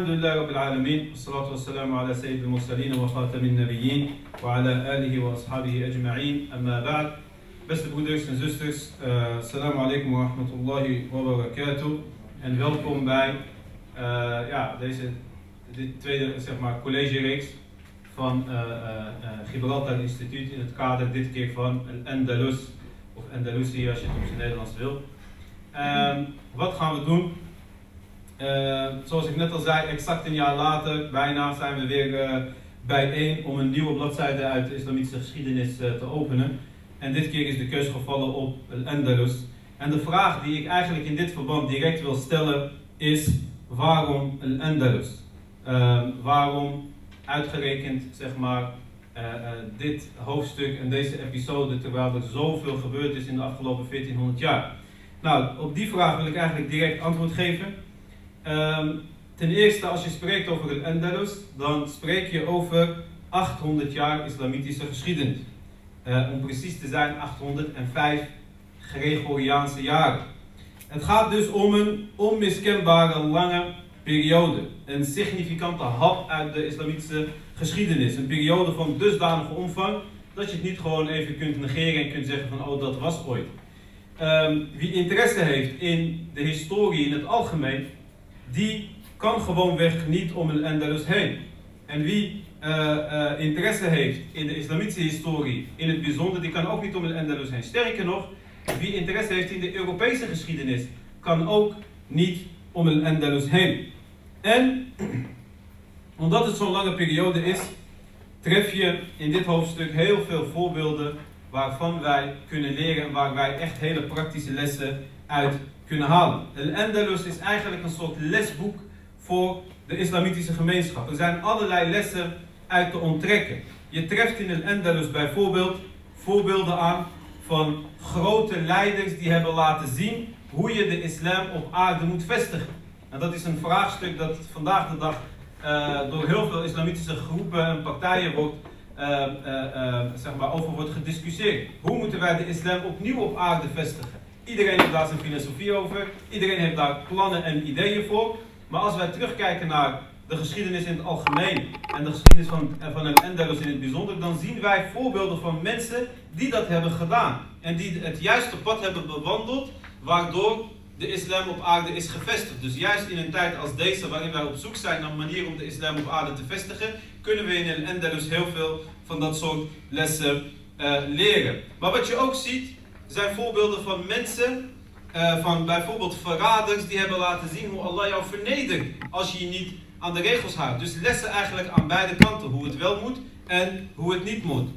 الحمد لله رب العالمين والصلاة والسلام على سيد المرسلين وخاتم النبيين وعلى آله وأصحابه أجمعين أما بعد Beste broeders en zusters, uh, assalamu alaikum wa rahmatullahi wa barakatuh en welkom bij uh, ja, deze dit tweede zeg maar, college-reeks van uh, Gibraltar Instituut in het kader dit keer van Andalus of Andalusië als je het op zijn Nederlands wil. wat gaan we doen? Uh, zoals ik net al zei, exact een jaar later, bijna, zijn we weer uh, bijeen om een nieuwe bladzijde uit de islamitische geschiedenis uh, te openen. En dit keer is de keus gevallen op Al-Andalus. En de vraag die ik eigenlijk in dit verband direct wil stellen is: waarom Al-Andalus? waarom uitgerekend, zeg maar, dit hoofdstuk en deze episode, terwijl er zoveel gebeurd is in de afgelopen 1400 jaar? Nou, op die vraag wil ik eigenlijk direct antwoord geven. Um, ten eerste, als je spreekt over het Andalus, dan spreek je over 800 jaar islamitische geschiedenis. Uh, om precies te zijn, 805 Gregoriaanse jaren. Het gaat dus om een onmiskenbare lange periode. Een significante hap uit de islamitische geschiedenis. Een periode van dusdanige omvang dat je het niet gewoon even kunt negeren en kunt zeggen van oh dat was ooit. Um, wie interesse heeft in de historie in het algemeen, die kan gewoonweg niet om een Andalus heen. En wie uh, uh, interesse heeft in de islamitische historie, in het bijzonder, die kan ook niet om een Andalus heen. Sterker nog, wie interesse heeft in de Europese geschiedenis, kan ook niet om een Andalus heen. En omdat het zo'n lange periode is, tref je in dit hoofdstuk heel veel voorbeelden waarvan wij kunnen leren en waar wij echt hele praktische lessen uit kunnen halen. Andalus is eigenlijk een soort lesboek voor de islamitische gemeenschap. Er zijn allerlei lessen uit te onttrekken. Je treft in El Andalus bijvoorbeeld voorbeelden aan van grote leiders die hebben laten zien hoe je de islam op aarde moet vestigen. En dat is een vraagstuk dat vandaag de dag uh, door heel veel islamitische groepen en partijen wordt, uh, uh, zeg maar over wordt gediscussieerd. Hoe moeten wij de islam opnieuw op aarde vestigen? Iedereen heeft daar zijn filosofie over. Iedereen heeft daar plannen en ideeën voor. Maar als wij terugkijken naar de geschiedenis in het algemeen en de geschiedenis van, van een Endelus in het bijzonder, dan zien wij voorbeelden van mensen die dat hebben gedaan. En die het juiste pad hebben bewandeld, waardoor de islam op aarde is gevestigd. Dus juist in een tijd als deze, waarin wij op zoek zijn naar manieren om de islam op aarde te vestigen, kunnen we in een Endelus heel veel van dat soort lessen uh, leren. Maar wat je ook ziet, zijn voorbeelden van mensen, uh, van bijvoorbeeld verraders, die hebben laten zien hoe Allah jou vernedert als je je niet aan de regels houdt. Dus lessen eigenlijk aan beide kanten, hoe het wel moet en hoe het niet moet.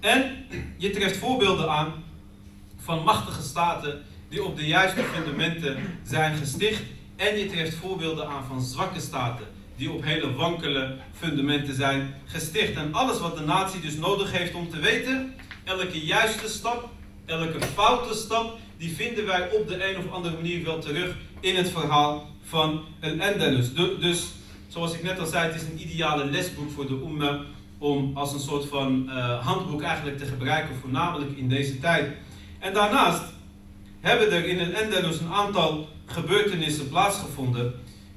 En je treft voorbeelden aan van machtige staten die op de juiste fundamenten zijn gesticht. En je treft voorbeelden aan van zwakke staten die op hele wankele fundamenten zijn gesticht. En alles wat de natie dus nodig heeft om te weten, elke juiste stap elke foute stap, die vinden wij op de een of andere manier wel terug in het verhaal van een Andalus. Dus, zoals ik net al zei, het is een ideale lesboek voor de Ummah om als een soort van uh, handboek eigenlijk te gebruiken, voornamelijk in deze tijd. En daarnaast hebben er in een Andalus een aantal gebeurtenissen plaatsgevonden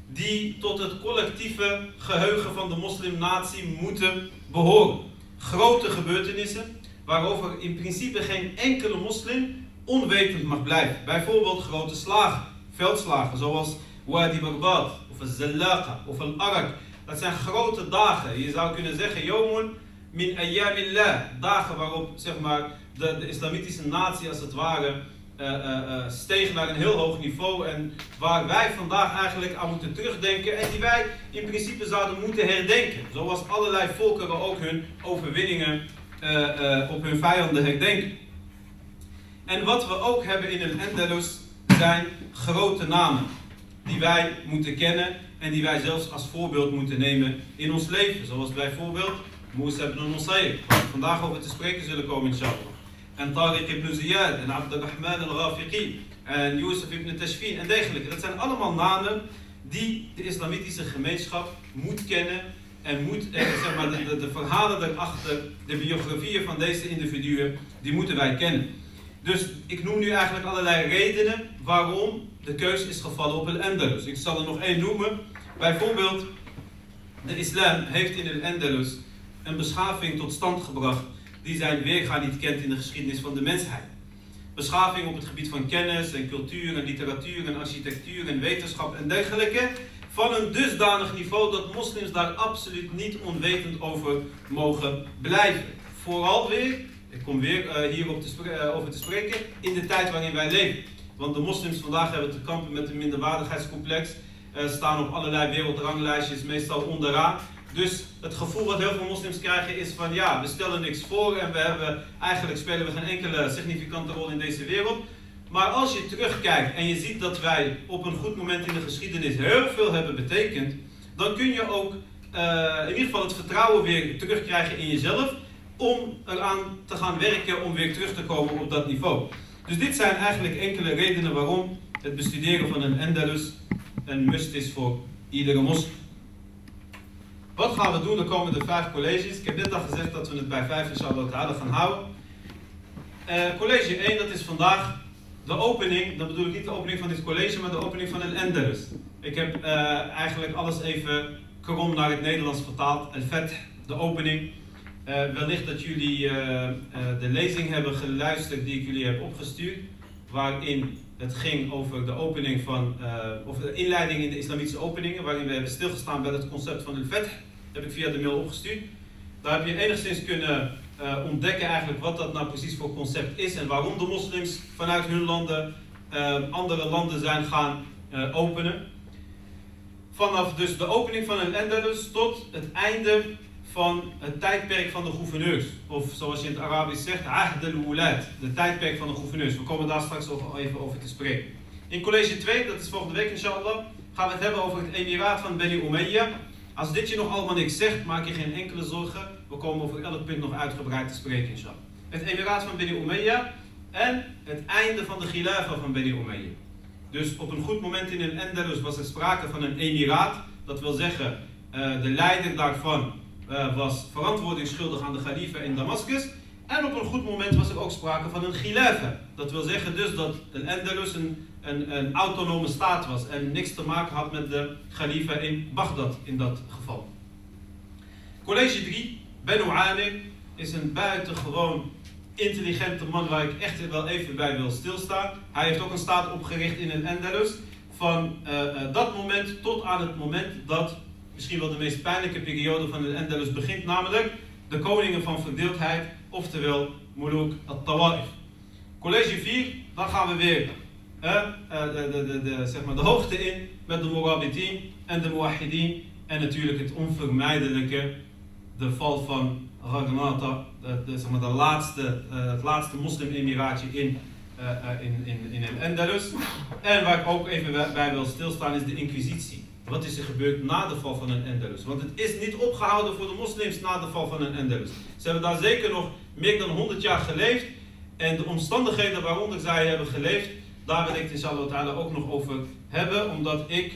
die tot het collectieve geheugen van de moslimnatie moeten behoren. Grote gebeurtenissen waarover in principe geen enkele moslim onwetend mag blijven. Bijvoorbeeld grote slagen, veldslagen zoals Wadi Baghdad of Al-Zallaqa of Al-Arak. Dat zijn grote dagen. Je zou kunnen zeggen, Yomun min ayyamillah. Dagen waarop zeg maar, de, islamitische natie als het ware uh, steeg naar een heel hoog niveau. En waar wij vandaag eigenlijk aan moeten terugdenken. En die wij in principe zouden moeten herdenken. Zoals allerlei volkeren ook hun overwinningen op hun vijanden herdenken. En wat we ook hebben in een Andalus zijn grote namen. Die wij moeten kennen en die wij zelfs als voorbeeld moeten nemen in ons leven. Zoals bijvoorbeeld Musa ibn Nusayr, waar we vandaag over te spreken zullen komen inshallah. En Tariq ibn Ziyad en Abdurrahman al-Ghafiqi en Yusuf ibn Tashfin en dergelijke. Dat zijn allemaal namen die de islamitische gemeenschap moet kennen en moet, eh, zeg maar, de, de, verhalen daarachter, de biografieën van deze individuen, die moeten wij kennen. Dus ik noem nu eigenlijk allerlei redenen waarom de keuze is gevallen op een Andalus. Ik zal er nog één noemen. Bijvoorbeeld, de islam heeft in el Andalus een beschaving tot stand gebracht die zijn weerga niet kent in de geschiedenis van de mensheid. Beschaving op het gebied van kennis en cultuur en literatuur en architectuur en wetenschap en dergelijke. Van een dusdanig niveau dat moslims daar absoluut niet onwetend over mogen blijven. Vooral weer, ik kom weer uh, hierop te uh, over te spreken, in de tijd waarin wij leven. Want de moslims vandaag hebben te kampen met een minderwaardigheidscomplex. Uh, staan op allerlei wereldranglijstjes meestal onderaan. Dus het gevoel wat heel veel moslims krijgen is van ja, we stellen niks voor en we hebben, eigenlijk spelen we geen enkele significante rol in deze wereld. Maar als je terugkijkt en je ziet dat wij op een goed moment in de geschiedenis heel veel hebben betekend, dan kun je ook uh, in ieder geval het vertrouwen weer terugkrijgen in jezelf om eraan te gaan werken om weer terug te komen op dat niveau. Dus dit zijn eigenlijk enkele redenen waarom het bestuderen van een Andalus een must is voor iedere moslim. Wat gaan we doen de komende vijf colleges? Ik heb net al gezegd dat we het bij vijf inshallah gaan houden. Uh, college 1, dat is vandaag de opening, dat bedoel ik niet de opening van dit college, maar de opening van een Enderus. Ik heb uh, eigenlijk alles even krom naar het Nederlands vertaald. El Vet, de opening. Uh, wellicht dat jullie de lezing hebben geluisterd die ik jullie heb opgestuurd. Waarin het ging over de opening van, of de inleiding in de islamitische openingen. Waarin we hebben stilgestaan bij het concept van El Vet heb ik via de mail opgestuurd. Daar heb je enigszins kunnen uh, ontdekken eigenlijk wat dat nou precies voor concept is en waarom de moslims vanuit hun landen uh, andere landen zijn gaan uh, openen. Vanaf dus de opening van een Andalus tot het einde van het tijdperk van de gouverneurs. Of zoals je in het Arabisch zegt, Ahd al de tijdperk van de gouverneurs. We komen daar straks over, even over te spreken. In college 2, dat is volgende week inshallah, gaan we het hebben over het emiraat van Beni Umayyah. Als dit je nog allemaal niks zegt, maak je geen enkele zorgen. We komen over elk punt nog uitgebreid te spreken, inshallah. Het emiraat van Beni Umayyah en het einde van de khilafa van Beni Umayyah. Dus op een goed moment in een Andalus was er sprake van een emiraat. Dat wil zeggen, uh, de leider daarvan uh, was verantwoordingsschuldig aan de khalifa in Damascus. En op een goed moment was er ook sprake van een khilafa. Dat wil zeggen dus dat een Andalus een een, een autonome staat was en niks te maken had met de khalifa in Bagdad in dat geval. College 3, Benu Amir, is een buitengewoon intelligente man waar ik echt wel even bij wil stilstaan. Hij heeft ook een staat opgericht in een Andalus. Van uh, uh, dat moment tot aan het moment dat misschien wel de meest pijnlijke periode van de Andalus begint, namelijk de koningen van verdeeldheid, oftewel Muluk al-Tawaif. College 4, dan gaan we weer de, de, de, de, zeg maar de hoogte in met de Murabitin en de Muwahidin. En natuurlijk het onvermijdelijke, de val van Ragnata, de, zeg maar de laatste, uh, het laatste moslim-emiraatje in, uh, in, in, in Andalus. En waar ik ook even bij wil stilstaan is de Inquisitie. Wat is er gebeurd na de val van een Andalus? Want het is niet opgehouden voor de moslims na de val van een Andalus. Ze hebben daar zeker nog meer dan 100 jaar geleefd. En de omstandigheden waaronder zij hebben geleefd, daar wil ik het inshallah ook nog over hebben, omdat ik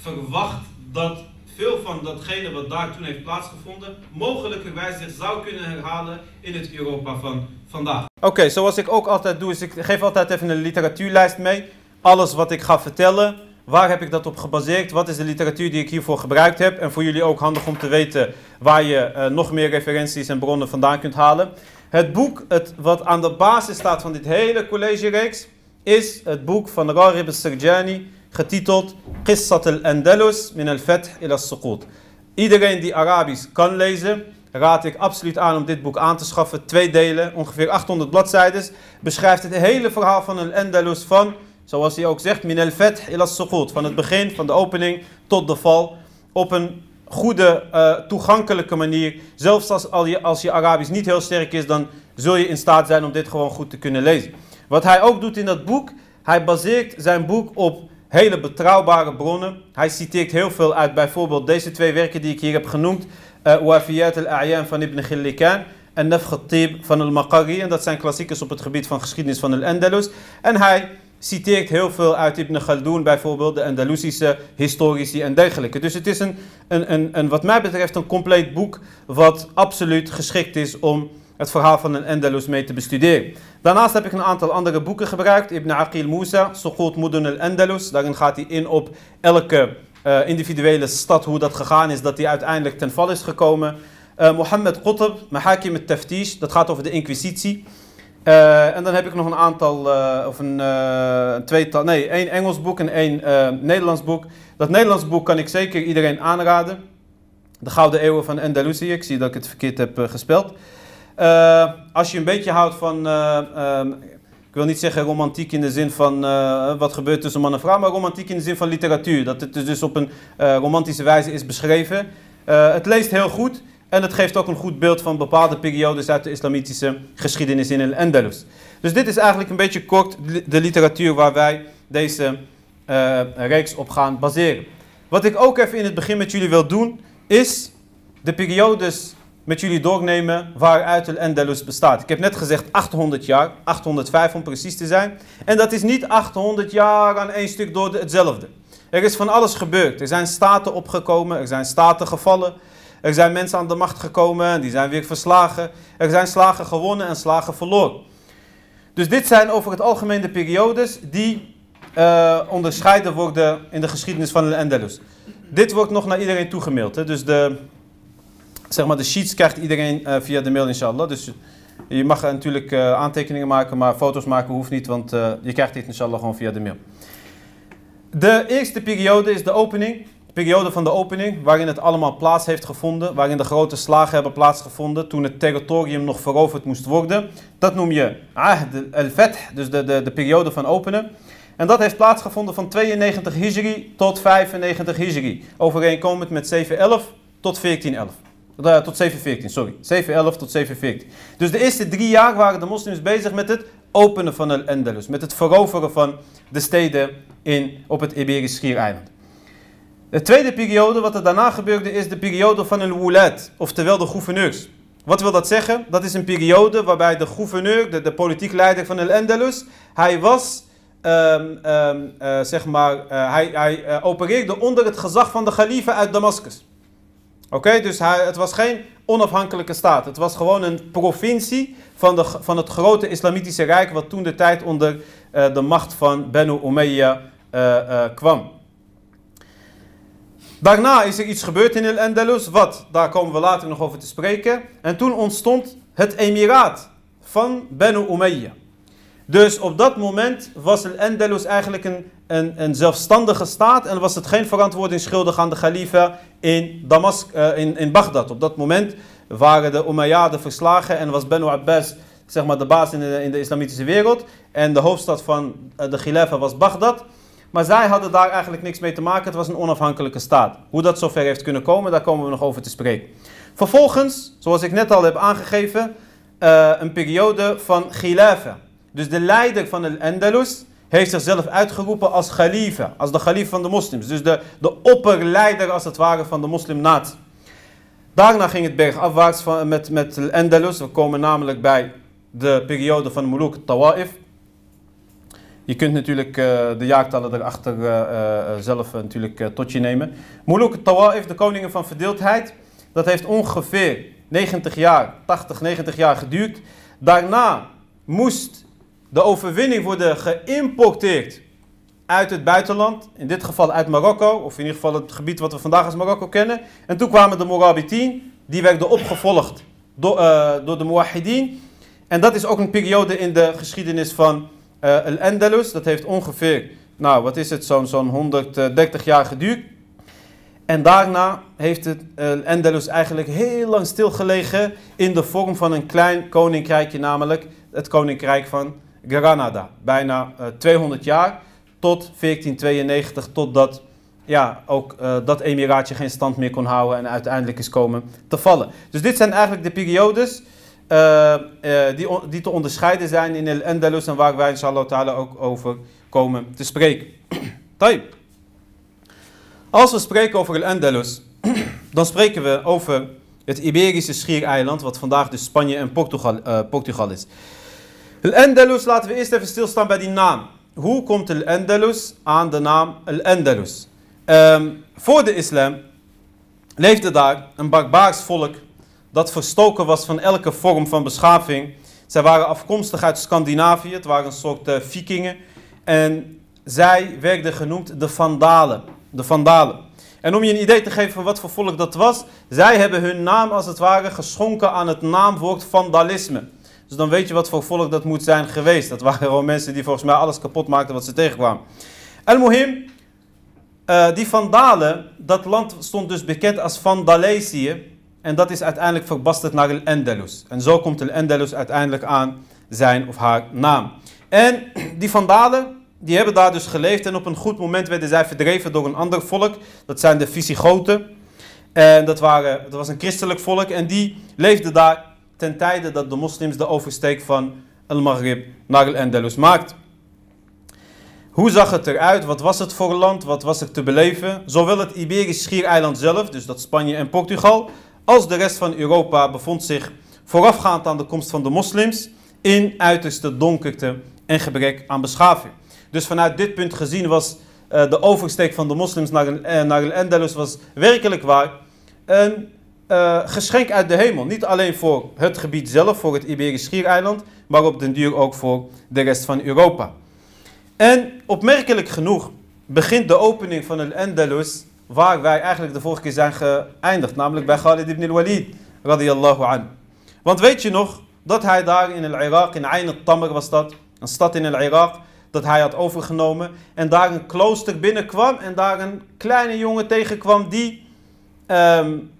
verwacht dat veel van datgene wat daar toen heeft plaatsgevonden, mogelijkerwijs zich zou kunnen herhalen in het Europa van vandaag. Oké, zoals ik ook altijd doe, is ik geef altijd even een literatuurlijst mee. Alles wat ik ga vertellen, waar heb ik dat op gebaseerd? Wat is de literatuur die ik hiervoor gebruikt heb? En voor jullie ook handig om te weten waar je uh, nog meer referenties en bronnen vandaan kunt halen. Het boek het, wat aan de basis staat van dit hele collegereeks is het boek van Rarib al-Sirjani getiteld Qissat al-Andalus min al-Fath ila al-Suqut. Iedereen die Arabisch kan lezen, raad ik absoluut aan om dit boek aan te schaffen. Twee delen, ongeveer 800 bladzijden. Beschrijft het hele verhaal van al-Andalus van, zoals hij ook zegt, min al-Fath ila al-Suqut. Van het begin, van de opening tot de val. Op een goede, uh, toegankelijke manier. Zelfs als, als je Arabisch niet heel sterk is, dan zul je in staat zijn om dit gewoon goed te kunnen lezen. Wat hij ook doet in dat boek, hij baseert zijn boek op hele betrouwbare bronnen. Hij citeert heel veel uit bijvoorbeeld deze twee werken die ik hier heb genoemd. Uh, Wafiyat al-A'yan van Ibn Khillikan en Nafq al-Tib van al-Maqari. En dat zijn klassiekers op het gebied van geschiedenis van al-Andalus. En hij citeert heel veel uit Ibn Khaldun bijvoorbeeld, de Andalusische historici en dergelijke. Dus het is een, een, een, een, wat mij betreft een compleet boek wat absoluut geschikt is om het verhaal van een Andalus mee te bestuderen. Daarnaast heb ik een aantal andere boeken gebruikt. Ibn Aqil Musa, Suqut Mudun al-Andalus. Daarin gaat hij in op elke eh, individuele stad, hoe dat gegaan is, dat die uiteindelijk ten val is gekomen. Uh, Mohammed Qutb, Mahakim al-Taftish, dat gaat over de inquisitie. Uh, en dan heb ik nog een aantal, of een uh, tweetal, nee, één Engels boek en één Nederlands boek. Dat Nederlands boek kan ik zeker iedereen aanraden. De Gouden Eeuwen van Andalusië. Ik zie dat ik het verkeerd heb gespeld. Als je een beetje houdt van, um, ik wil niet zeggen romantiek in de zin van wat gebeurt tussen man en vrouw, maar romantiek in de zin van literatuur. Dat het dus op een romantische wijze is beschreven. het leest heel goed. En het geeft ook een goed beeld van bepaalde periodes uit de islamitische geschiedenis in El Andalus. Dus dit is eigenlijk een beetje kort de literatuur waar wij deze reeks op gaan baseren. Wat ik ook even in het begin met jullie wil doen, is de periodes met jullie doornemen waaruit El Andalus bestaat. Ik heb net gezegd 800 jaar, 805 om precies te zijn. En dat is niet 800 jaar aan één stuk door hetzelfde. Er is van alles gebeurd. Er zijn staten opgekomen, er zijn staten gevallen. Er zijn mensen aan de macht gekomen en die zijn weer verslagen. Er zijn slagen gewonnen en slagen verloren. Dus dit zijn over het algemeen de periodes die uh, onderscheiden worden in de geschiedenis van de Andalus. Dit wordt nog naar iedereen toegemaild. Hè? Dus de, zeg maar de sheets krijgt iedereen uh, via de mail inshallah. Dus je mag natuurlijk uh, aantekeningen maken, maar foto's maken hoeft niet, want je krijgt dit inshallah gewoon via de mail. De eerste periode is de opening periode van de opening, waarin het allemaal plaats heeft gevonden, waarin de grote slagen hebben plaatsgevonden, toen het territorium nog veroverd moest worden. Dat noem je Ahd al-Fath, dus de, de, de periode van openen. En dat heeft plaatsgevonden van 92 Hijri tot 95 Hijri, overeenkomend met 711 tot 1411. Tot 714, sorry. 711 tot 714. Dus de eerste drie jaar waren de moslims bezig met het openen van el Andalus, met het veroveren van de steden in, op het Iberisch Schiereiland. De tweede periode, wat er daarna gebeurde, is de periode van een wulat, oftewel de gouverneurs. Wat wil dat zeggen? Dat is een periode waarbij de gouverneur, de, de politiek leider van El Andalus, hij was, um, um, uh, zeg maar, uh, hij, hij opereerde onder het gezag van de khalifa uit Damascus. Oké, dus hij, het was geen onafhankelijke staat. Het was gewoon een provincie van, de, van het grote islamitische rijk, wat toen de tijd onder de macht van Benu Umayya kwam. Daarna is er iets gebeurd in El Andalus, wat, daar komen we later nog over te spreken. En toen ontstond het emiraat van Banu Umayyah. Dus op dat moment was El Andalus eigenlijk een, een, een, zelfstandige staat en was het geen verantwoording schuldig aan de khalifa in, Damask, uh, in, in Bagdad. Op dat moment waren de Umayyaden verslagen en was Banu Abbas zeg maar, de baas in de, in de islamitische wereld. En de hoofdstad van uh, de khilafa was Bagdad. Maar zij hadden daar eigenlijk niks mee te maken. Het was een onafhankelijke staat. Hoe dat zover heeft kunnen komen, daar komen we nog over te spreken. Vervolgens, zoals ik net al heb aangegeven, uh, een periode van khilafa. Dus de leider van el Andalus heeft zichzelf uitgeroepen als khalifa, als de khalifa van de moslims. Dus de, de opperleider als het ware van de moslimnatie. Daarna ging het bergafwaarts van, met, met el Andalus. We komen namelijk bij de periode van Muluk Tawa'if. Je kunt natuurlijk uh, de jaartallen erachter uh, uh, zelf natuurlijk tot je nemen. Muluk Tawa'if, de koningen van verdeeldheid, dat heeft ongeveer 90 jaar, 80, 90 jaar geduurd. Daarna moest de overwinning worden geïmporteerd uit het buitenland. In dit geval uit Marokko, of in ieder geval het gebied wat we vandaag als Marokko kennen. En toen kwamen de Morabitin, die werden opgevolgd door, door de Muwahidin. En dat is ook een periode in de geschiedenis van uh, El Andalus, dat heeft ongeveer, nou wat is het, zo'n zo'n 130 jaar geduurd. En daarna heeft het El Andalus eigenlijk heel lang stilgelegen in de vorm van een klein koninkrijkje, namelijk het koninkrijk van Granada. Bijna uh, 200 jaar tot 1492, totdat ja, ook uh, dat emiraatje geen stand meer kon houden en uiteindelijk is komen te vallen. Dus dit zijn eigenlijk de periodes uh, die, die te onderscheiden zijn in El Andalus en waar wij inshallah ta'ala ook over komen te spreken. Tayyip. Als we spreken over El Andalus, dan spreken we over het Iberische schiereiland, wat vandaag dus Spanje en Portugal, Portugal is. El Andalus, laten we eerst even stilstaan bij die naam. Hoe komt El Andalus aan de naam El Andalus? Um, voor de islam leefde daar een barbaars volk dat verstoken was van elke vorm van beschaving. Zij waren afkomstig uit Scandinavië, het waren een soort uh, vikingen. En zij werden genoemd de Vandalen. De Vandalen. En om je een idee te geven van wat voor volk dat was, zij hebben hun naam als het ware geschonken aan het naamwoord vandalisme. Dus dan weet je wat voor volk dat moet zijn geweest. Dat waren gewoon mensen die volgens mij alles kapot maakten wat ze tegenkwamen. Al-Muhim, uh, die Vandalen, dat land stond dus bekend als Vandalesië. En dat is uiteindelijk verbasterd naar El-Andalus. En zo komt El-Andalus uiteindelijk aan zijn of haar naam. En die Vandalen, die hebben daar dus geleefd. En op een goed moment werden zij verdreven door een ander volk. Dat zijn de Visigoten. En dat, waren, dat was een christelijk volk. En die leefden daar ten tijde dat de moslims de oversteek van El-Maghrib naar El-Andalus maakten. Hoe zag het eruit? Wat was het voor land? Wat was er te beleven? Zowel het Iberisch Schiereiland zelf, dus dat Spanje en Portugal, als de rest van Europa bevond zich voorafgaand aan de komst van de moslims in uiterste donkerte en gebrek aan beschaving. Dus vanuit dit punt gezien was uh, de oversteek van de moslims naar, uh, naar El Andalus was werkelijk waar een uh, geschenk uit de hemel. Niet alleen voor het gebied zelf, voor het Iberisch Schiereiland, maar op den duur ook voor de rest van Europa. En opmerkelijk genoeg begint de opening van El Andalus waar wij eigenlijk de vorige keer zijn geëindigd, namelijk bij Khalid ibn al-Walid, radiyallahu an. Want weet je nog dat hij daar in el Irak, in Ain al-Tamr was dat, een stad in el Irak, dat hij had overgenomen en daar een klooster binnenkwam en daar een kleine jongen tegenkwam die um,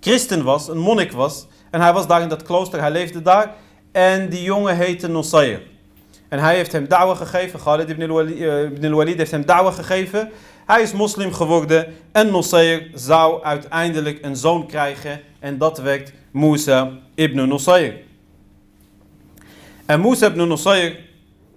christen was, een monnik was. En hij was daar in dat klooster, hij leefde daar en die jongen heette Nusayr. En hij heeft hem da'wa gegeven, Khalid ibn al-Walid heeft hem da'wa gegeven. Hij is moslim geworden en Nusayr zou uiteindelijk een zoon krijgen. En dat werd Musa ibn Nusayr. En Musa ibn Nusayr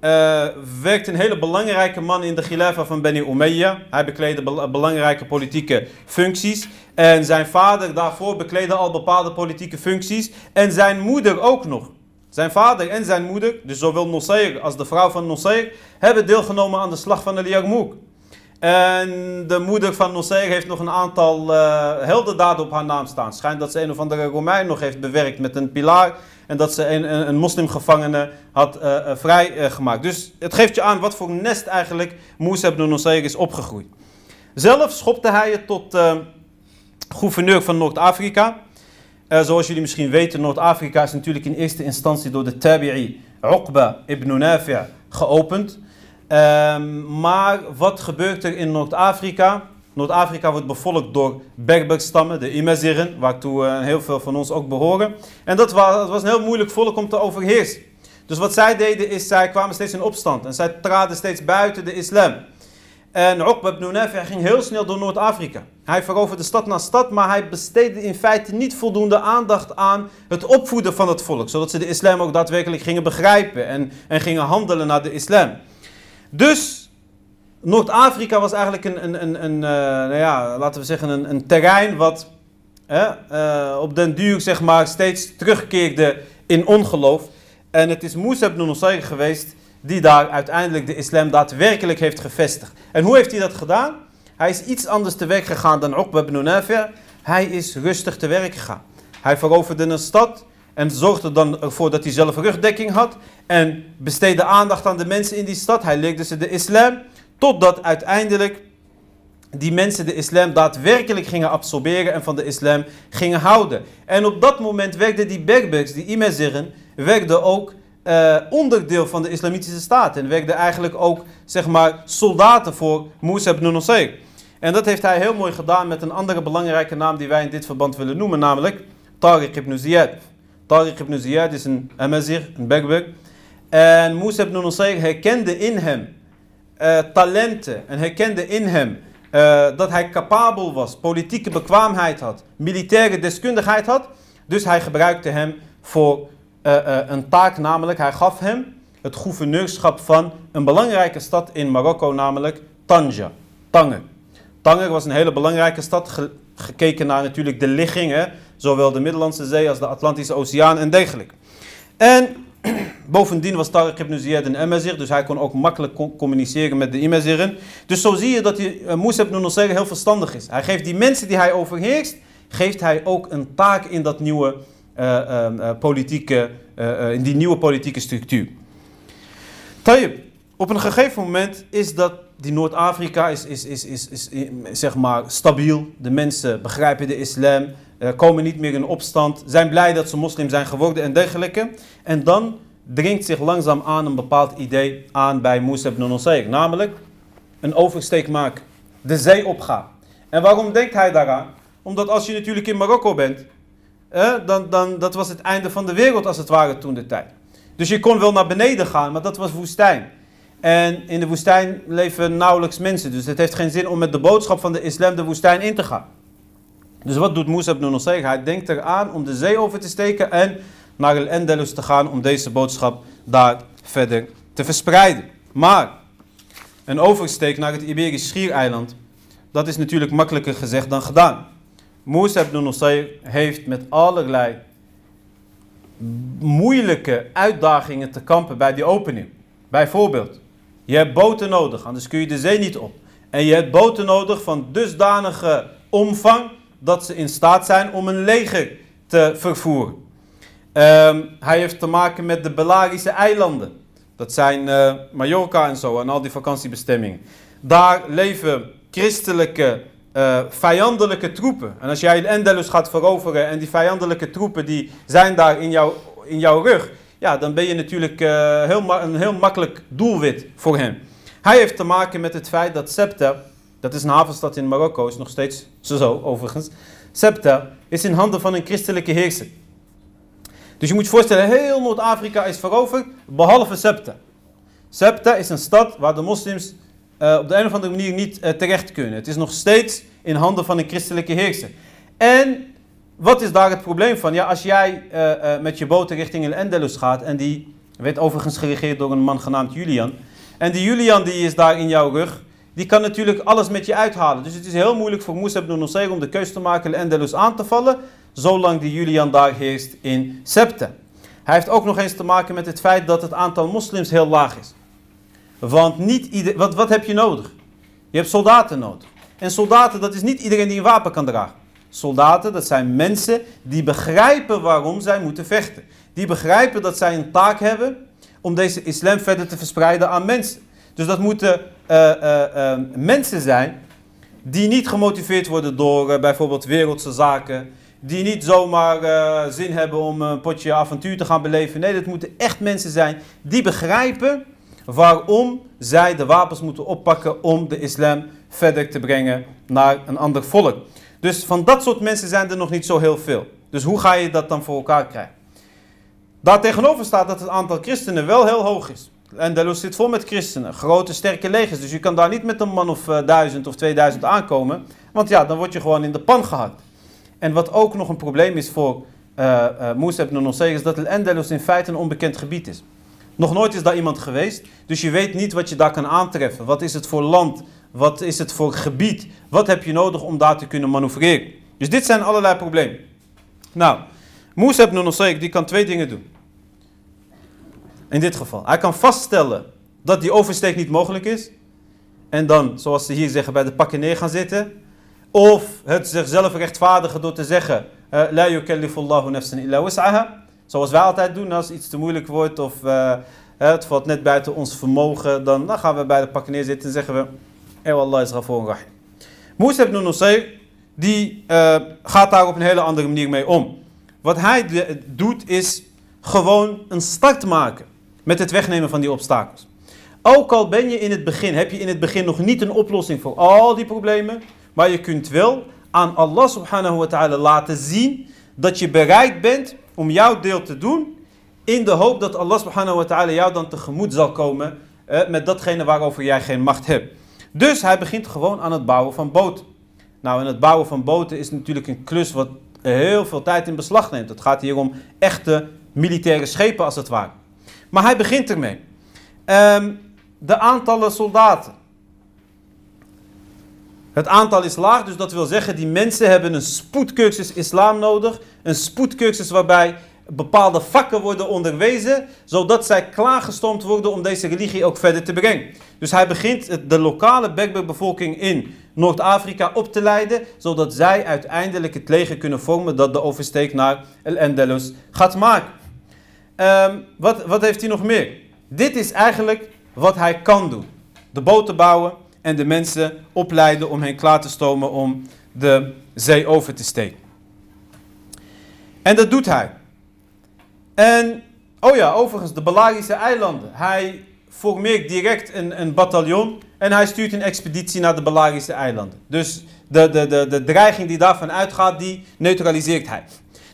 uh, werkt een hele belangrijke man in de khilafa van Beni Umayya. Hij bekleedde be belangrijke politieke functies. En zijn vader daarvoor bekleedde al bepaalde politieke functies. En zijn moeder ook nog. Zijn vader en zijn moeder, dus zowel Nusayr als de vrouw van Nusayr, hebben deelgenomen aan de slag van de Yarmouk. En de moeder van Nusayr heeft nog een aantal uh, heldendaden op haar naam staan. Schijnt dat ze een of andere Romein nog heeft bewerkt met een pilaar. En dat ze een, een, moslimgevangene had uh, uh, vrijgemaakt. dus het geeft je aan wat voor nest eigenlijk Musa ibn Nusayr is opgegroeid. Zelf schopte hij het tot gouverneur van Noord-Afrika. zoals jullie misschien weten, Noord-Afrika is natuurlijk in eerste instantie door de tabi'i Uqba ibn Nafi' geopend. Um, maar wat gebeurt er in Noord-Afrika? Noord-Afrika wordt bevolkt door Berberstammen, de Imaziren, waartoe uh, heel veel van ons ook behoren. En dat was, was een heel moeilijk volk om te overheersen. Dus wat zij deden is, zij kwamen steeds in opstand en zij traden steeds buiten de islam. En Uqba ibn Nafi' ging heel snel door Noord-Afrika. Hij veroverde stad na stad, maar hij besteedde in feite niet voldoende aandacht aan het opvoeden van het volk. Zodat ze de islam ook daadwerkelijk gingen begrijpen en, en gingen handelen naar de islam. Dus Noord-Afrika was eigenlijk een, een, een, een uh, nou ja, laten we zeggen, een, een terrein wat uh, op den duur zeg maar, steeds terugkeerde in ongeloof. En het is Musa ibn Nusayr geweest die daar uiteindelijk de islam daadwerkelijk heeft gevestigd. En hoe heeft hij dat gedaan? Hij is iets anders te werk gegaan dan Uqba ibn Nafi'. Hij is rustig te werk gegaan. Hij veroverde een stad en zorgde dan ervoor dat hij zelf rugdekking had. En besteedde aandacht aan de mensen in die stad. Hij leerde ze de islam. Totdat uiteindelijk die mensen de islam daadwerkelijk gingen absorberen en van de islam gingen houden. En op dat moment werden die Berbers, die Imeziren, werden ook uh, onderdeel van de islamitische staat. En werden eigenlijk ook, zeg maar, soldaten voor Musa ibn Nusayr. En dat heeft hij heel mooi gedaan met een andere belangrijke naam die wij in dit verband willen noemen, namelijk Tariq ibn Ziyad. Tariq ibn Ziyad is een Amazir, een Berber. En Musa ibn Nusayr herkende in hem uh, talenten en herkende in hem uh, dat hij capabel was, politieke bekwaamheid had, militaire deskundigheid had. Dus hij gebruikte hem voor uh, een taak, namelijk hij gaf hem het gouverneurschap van een belangrijke stad in Marokko, namelijk Tanja, Tanger. Tanger was een hele belangrijke stad, ge gekeken naar natuurlijk de liggingen, zowel de Middellandse Zee als de Atlantische Oceaan en dergelijke. En bovendien was Tariq ibn Ziyad een Amazir, dus hij kon ook makkelijk communiceren met de Imaziren. Dus zo zie je dat die, uh, Musa ibn Nusayr heel verstandig is. Hij geeft die mensen die hij overheerst, geeft hij ook een taak in dat nieuwe uh, uh, politieke, in die nieuwe politieke structuur. Tayyip, op een gegeven moment is dat die Noord-Afrika is, is, is, is, eh, zeg maar stabiel. De mensen begrijpen de islam, eh, komen niet meer in opstand, zijn blij dat ze moslim zijn geworden en dergelijke. En dan dringt zich langzaam aan een bepaald idee aan bij Musa ibn Nusayr, namelijk een oversteek maken, de zee opgaan. En waarom denkt hij daaraan? Omdat als je natuurlijk in Marokko bent, eh, dan, dan dat was het einde van de wereld als het ware toen de tijd. Dus je kon wel naar beneden gaan, maar dat was woestijn. En in de woestijn leven nauwelijks mensen. Dus het heeft geen zin om met de boodschap van de islam de woestijn in te gaan. Dus wat doet Musa ibn Nusayr? Hij denkt eraan om de zee over te steken en naar El Endelus te gaan om deze boodschap daar verder te verspreiden. Maar een oversteek naar het Iberisch Schiereiland, dat is natuurlijk makkelijker gezegd dan gedaan. Musa ibn Nusayr heeft met allerlei moeilijke uitdagingen te kampen bij die opening. Bijvoorbeeld, je hebt boten nodig, anders kun je de zee niet op. En je hebt boten nodig van dusdanige omvang dat ze in staat zijn om een leger te vervoeren. Ehm, hij heeft te maken met de Belarische eilanden. Dat zijn uh, Mallorca en zo en al die vakantiebestemmingen. Daar leven christelijke uh, vijandelijke troepen. En als jij de Endelus gaat veroveren en die vijandelijke troepen die zijn daar in, jou, in jouw rug, ja, dan ben je natuurlijk uh, heel een heel makkelijk doelwit voor hem. Hij heeft te maken met het feit dat Septa, dat is een havenstad in Marokko, is nog steeds zo overigens. Septa is in handen van een christelijke heerser. Dus je moet je voorstellen, heel Noord-Afrika is veroverd, behalve Septa. Septa is een stad waar de moslims uh, op de een of andere manier niet uh, terecht kunnen. Het is nog steeds in handen van een christelijke heerser. En wat is daar het probleem van? Ja, als jij uh, met je boot richting El Endelus gaat, en die werd overigens geregeerd door een man genaamd Julian. En die Julian die is daar in jouw rug, die kan natuurlijk alles met je uithalen. Dus het is heel moeilijk voor Musa ibn Nusayr om de keus te maken El Endelus aan te vallen, zolang die Julian daar heerst in Septa. Hij heeft ook nog eens te maken met het feit dat het aantal moslims heel laag is. Want niet wat, wat heb je nodig? Je hebt soldaten nodig. En soldaten, dat is niet iedereen die een wapen kan dragen. Soldaten, dat zijn mensen die begrijpen waarom zij moeten vechten. Die begrijpen dat zij een taak hebben om deze islam verder te verspreiden aan mensen. Dus dat moeten uh, uh, uh, mensen zijn die niet gemotiveerd worden door bijvoorbeeld wereldse zaken. Die niet zomaar zin hebben om een potje avontuur te gaan beleven. Nee, dat moeten echt mensen zijn die begrijpen waarom zij de wapens moeten oppakken om de islam verder te brengen naar een ander volk. Dus van dat soort mensen zijn er nog niet zo heel veel. Dus hoe ga je dat dan voor elkaar krijgen? Daar tegenover staat dat het aantal christenen wel heel hoog is. En Delos zit vol met christenen, grote sterke legers. Dus je kan daar niet met een man of uh, duizend of 2000 aankomen. Want ja, dan word je gewoon in de pan gehakt. En wat ook nog een probleem is voor uh, uh, ibn is dat El Endelus in feite een onbekend gebied is. Nog nooit is daar iemand geweest, dus je weet niet wat je daar kan aantreffen. Wat is het voor land? Wat is het voor gebied? Wat heb je nodig om daar te kunnen manoeuvreren? Dus dit zijn allerlei problemen. Nou, Musa ibn die kan twee dingen doen. In dit geval. Hij kan vaststellen dat die oversteek niet mogelijk is. En dan, zoals ze hier zeggen, bij de pakken neer gaan zitten. Of het zichzelf rechtvaardigen door te zeggen... Eh, La yukallifullahu nafsan illa wus'aha. Zoals wij altijd doen als iets te moeilijk wordt of uh, het valt net buiten ons vermogen, dan, dan gaan we bij de pakken neerzitten en zeggen we, Ewa Allah is Rahim. Musa ibn Nusayr, die gaat daar op een hele andere manier mee om. Wat hij doet is gewoon een start maken met het wegnemen van die obstakels. Ook al ben je in het begin, heb je in het begin nog niet een oplossing voor al die problemen, maar je kunt wel aan Allah subhanahu wa ta'ala laten zien dat je bereid bent om jouw deel te doen. In de hoop dat Allah subhanahu wa ta'ala jou dan tegemoet zal komen eh, met datgene waarover jij geen macht hebt. Dus hij begint gewoon aan het bouwen van boten. Nou, en het bouwen van boten is natuurlijk een klus wat heel veel tijd in beslag neemt. Het gaat hier om echte militaire schepen als het ware. Maar hij begint ermee. Um, de aantallen soldaten. Het aantal is laag, dus dat wil zeggen, die mensen hebben een spoedcursus islam nodig. Een spoedcursus waarbij bepaalde vakken worden onderwezen, zodat zij klaargestoomd worden om deze religie ook verder te brengen. Dus hij begint de lokale Berberbevolking in Noord-Afrika op te leiden, zodat zij uiteindelijk het leger kunnen vormen dat de oversteek naar El Endelus gaat maken. Um, wat, wat heeft hij nog meer? Dit is eigenlijk wat hij kan doen. De boten bouwen, en de mensen opleiden om hen klaar te stomen om de zee over te steken. En dat doet hij. En, oh ja, overigens, de Balarische eilanden. Hij formeert direct een, een bataljon en hij stuurt een expeditie naar de Balarische eilanden. Dus de, de, de, de dreiging die daarvan uitgaat, die neutraliseert hij.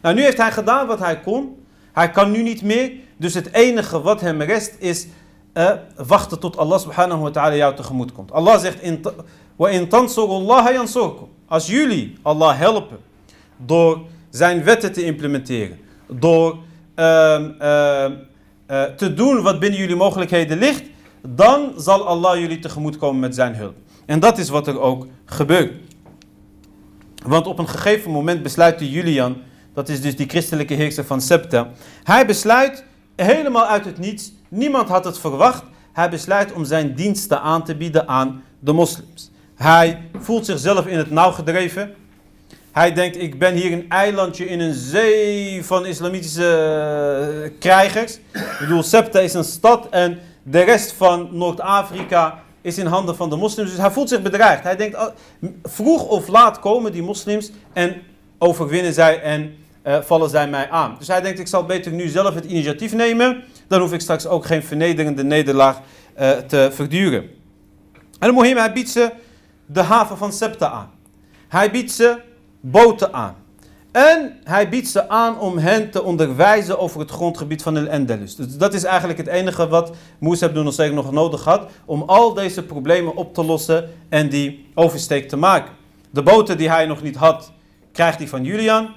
Nou, nu heeft hij gedaan wat hij kon. Hij kan nu niet meer. Dus het enige wat hem rest is uh, wachten tot Allah subhanahu wa ta'ala jou tegemoet komt. Allah zegt, in. Als jullie Allah helpen door zijn wetten te implementeren, door uh, uh, te doen wat binnen jullie mogelijkheden ligt, dan zal Allah jullie tegemoet komen met zijn hulp. En dat is wat er ook gebeurt. Want op een gegeven moment besluit de Julian, dat is dus die christelijke heerser van Septa, hij besluit helemaal uit het niets, niemand had het verwacht, hij besluit om zijn diensten aan te bieden aan de moslims. Hij voelt zichzelf in het nauw gedreven. Hij denkt, ik ben hier een eilandje in een zee van islamitische uh, krijgers. Ik bedoel, Septa is een stad en de rest van Noord-Afrika is in handen van de moslims. Dus hij voelt zich bedreigd. Hij denkt, oh, vroeg of laat komen die moslims en overwinnen zij en uh, vallen zij mij aan. Dus hij denkt, ik zal beter nu zelf het initiatief nemen. Dan hoef ik straks ook geen vernederende nederlaag uh, te verduren. En Mohim, hij biedt ze de haven van Septa aan. Hij biedt ze boten aan. En hij biedt ze aan om hen te onderwijzen over het grondgebied van El Andalus. Dus dat is eigenlijk het enige wat Moes ibn Nusayr nog nodig had om al deze problemen op te lossen en die oversteek te maken. De boten die hij nog niet had, krijgt hij van Julian.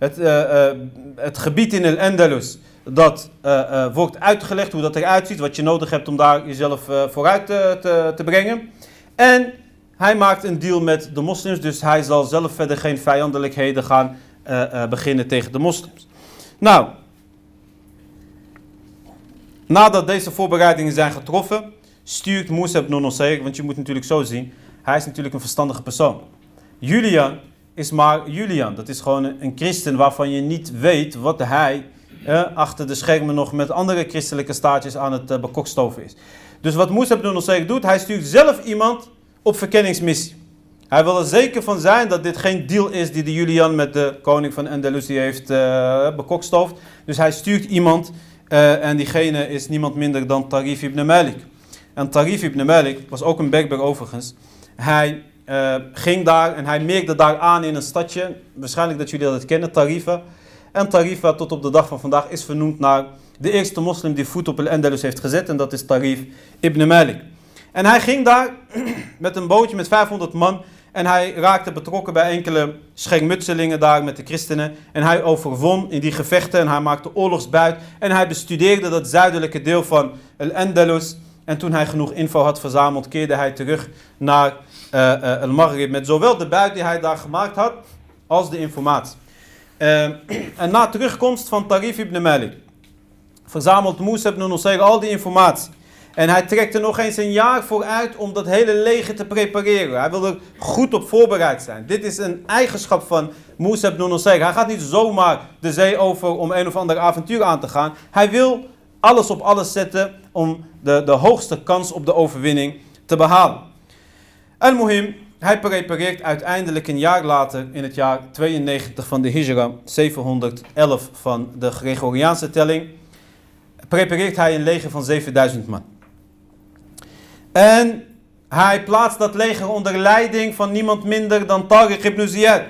Het, uh, uh, het gebied in El Andalus, dat uh, wordt uitgelegd hoe dat eruit ziet, wat je nodig hebt om daar jezelf vooruit te, te, brengen. En hij maakt een deal met de moslims, dus hij zal zelf verder geen vijandelijkheden gaan beginnen tegen de moslims. Nou, nadat deze voorbereidingen zijn getroffen, stuurt Musa ibn Nusayr, want je moet natuurlijk zo zien, hij is natuurlijk een verstandige persoon. Julian is maar Julian, dat is gewoon een, christen waarvan je niet weet wat hij eh, achter de schermen nog met andere christelijke staatjes aan het uh, bekokstoven is. Dus wat Musa ibn Nusayr doet, hij stuurt zelf iemand op verkenningsmissie. Hij wil er zeker van zijn dat dit geen deal is die de Julian met de koning van Andalusië heeft uh, bekokstoofd. Dus hij stuurt iemand uh, en diegene is niemand minder dan Tarif ibn Malik. En Tarif ibn Malik was ook een Berber overigens. Hij uh, ging daar en hij merkte daar aan in een stadje. Waarschijnlijk dat jullie dat kennen, Tarifa. En Tarifa tot op de dag van vandaag is vernoemd naar de eerste moslim die voet op El Andalus heeft gezet. En dat is Tarif ibn Malik. En hij ging daar met een bootje met 500 man. En hij raakte betrokken bij enkele schermutselingen daar met de christenen. En hij overwon in die gevechten en hij maakte oorlogsbuit. En hij bestudeerde dat zuidelijke deel van El Andalus. En toen hij genoeg info had verzameld, keerde hij terug naar uh, uh, El Maghrib. Met zowel de buit die hij daar gemaakt had, als de informatie. Uh, en na terugkomst van Tarif ibn Malik, verzamelt Musa ibn Nusayr al die informatie. En hij trekt er nog eens een jaar vooruit om dat hele leger te prepareren. Hij wil er goed op voorbereid zijn. Dit is een eigenschap van Musa ibn Nusayr. Hij gaat niet zomaar de zee over om een of ander avontuur aan te gaan. Hij wil alles op alles zetten om de, de hoogste kans op de overwinning te behalen. En Mohim, hij prepareert uiteindelijk een jaar later, in het jaar 92 van de Hijra, 711 van de Gregoriaanse telling, prepareert hij een leger van 7000 man. En hij plaatst dat leger onder leiding van niemand minder dan Tariq ibn Ziyad.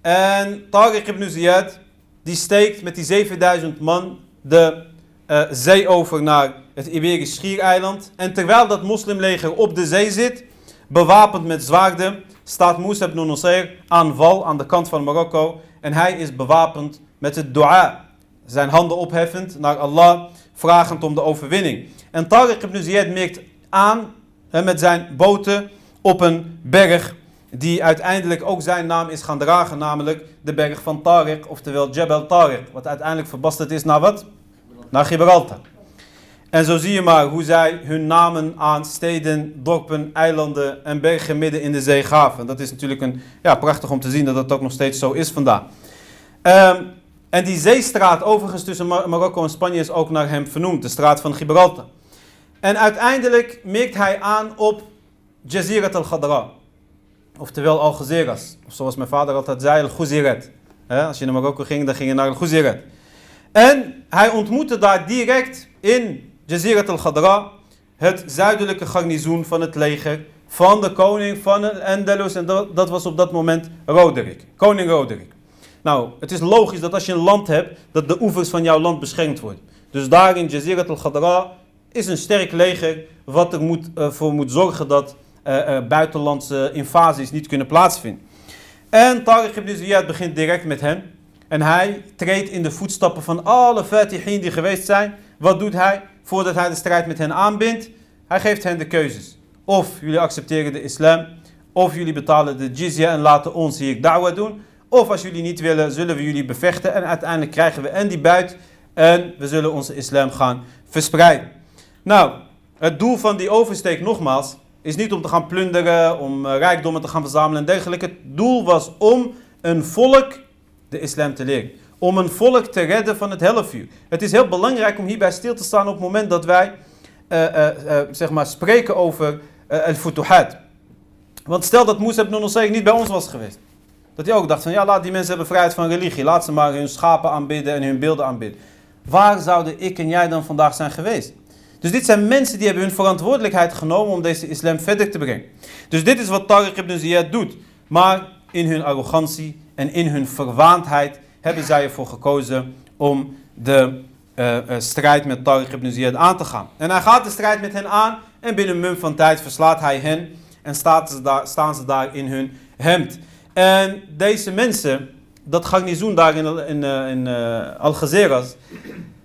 En Tariq ibn Ziyad, die steekt met die 7000 man de uh, zee over naar het Iberisch Schiereiland. En terwijl dat moslimleger op de zee zit, bewapend met zwaarden, staat Musa ibn Nusayr aan wal aan de kant van Marokko. En hij is bewapend met het dua. Zijn handen opheffend naar Allah, vragend om de overwinning. En Tariq ibn Ziyad merkt aan hè, met zijn boten op een berg die uiteindelijk ook zijn naam is gaan dragen, namelijk de berg van Tariq, oftewel Jebel Tariq, wat uiteindelijk verbasterd is naar wat? Naar Gibraltar. En zo zie je maar hoe zij hun namen aan steden, dorpen, eilanden en bergen midden in de zee gaven. Dat is natuurlijk een, ja, prachtig om te zien dat dat ook nog steeds zo is vandaag. Um, en die zeestraat overigens tussen Mar Marokko en Spanje is ook naar hem vernoemd, de straat van Gibraltar. En uiteindelijk merkt hij aan op Jazirat al-Khadra. Oftewel Algezeras. Of zoals mijn vader altijd zei, Al-Ghuzirat. Hè, Als je naar Marokko ging, dan ging je naar Al-Ghuzirat. En hij ontmoette daar direct in Jazirat al-Khadra het zuidelijke garnizoen van het leger van de koning van Andalus. En dat, dat was op dat moment Roderick. Koning Roderick. Nou, het is logisch dat als je een land hebt, dat de oevers van jouw land beschermd worden. Dus daar in Jazirat al-Khadra is een sterk leger wat er moet, eh, voor moet zorgen dat eh, eh, buitenlandse invasies niet kunnen plaatsvinden. En Tariq ibn Ziyad begint direct met hen. En hij treedt in de voetstappen van alle Fatihin die geweest zijn. Wat doet hij voordat hij de strijd met hen aanbindt? Hij geeft hen de keuzes. Of jullie accepteren de islam, of jullie betalen de jizya en laten ons hier da'wah doen. Of als jullie niet willen, zullen we jullie bevechten en uiteindelijk krijgen we en die buit en we zullen onze islam gaan verspreiden. Nou, het doel van die oversteek nogmaals is niet om te gaan plunderen, om eh, rijkdommen te gaan verzamelen en dergelijke. Het doel was om een volk de islam te leren. Om een volk te redden van het hellevuur. Het is heel belangrijk om hierbij stil te staan op het moment dat wij eh, eh, eh, zeg maar spreken over al-futuhat. Want stel dat Musa ibn Nusayr niet bij ons was geweest. Dat hij ook dacht van ja, laat die mensen hebben vrijheid van religie. Laat ze maar hun schapen aanbidden en hun beelden aanbidden. Waar zouden ik en jij dan vandaag zijn geweest? Dus dit zijn mensen die hebben hun verantwoordelijkheid genomen om deze islam verder te brengen. Dus dit is wat Tariq ibn Ziyad doet. Maar in hun arrogantie en in hun verwaandheid hebben zij ervoor gekozen om de eh, eh, strijd met Tariq ibn Ziyad aan te gaan. En hij gaat de strijd met hen aan en binnen een mum van tijd verslaat hij hen en ze daar, staan ze daar in hun hemd. En deze mensen, dat garnizoen daar in, in, eh, in Algeciras,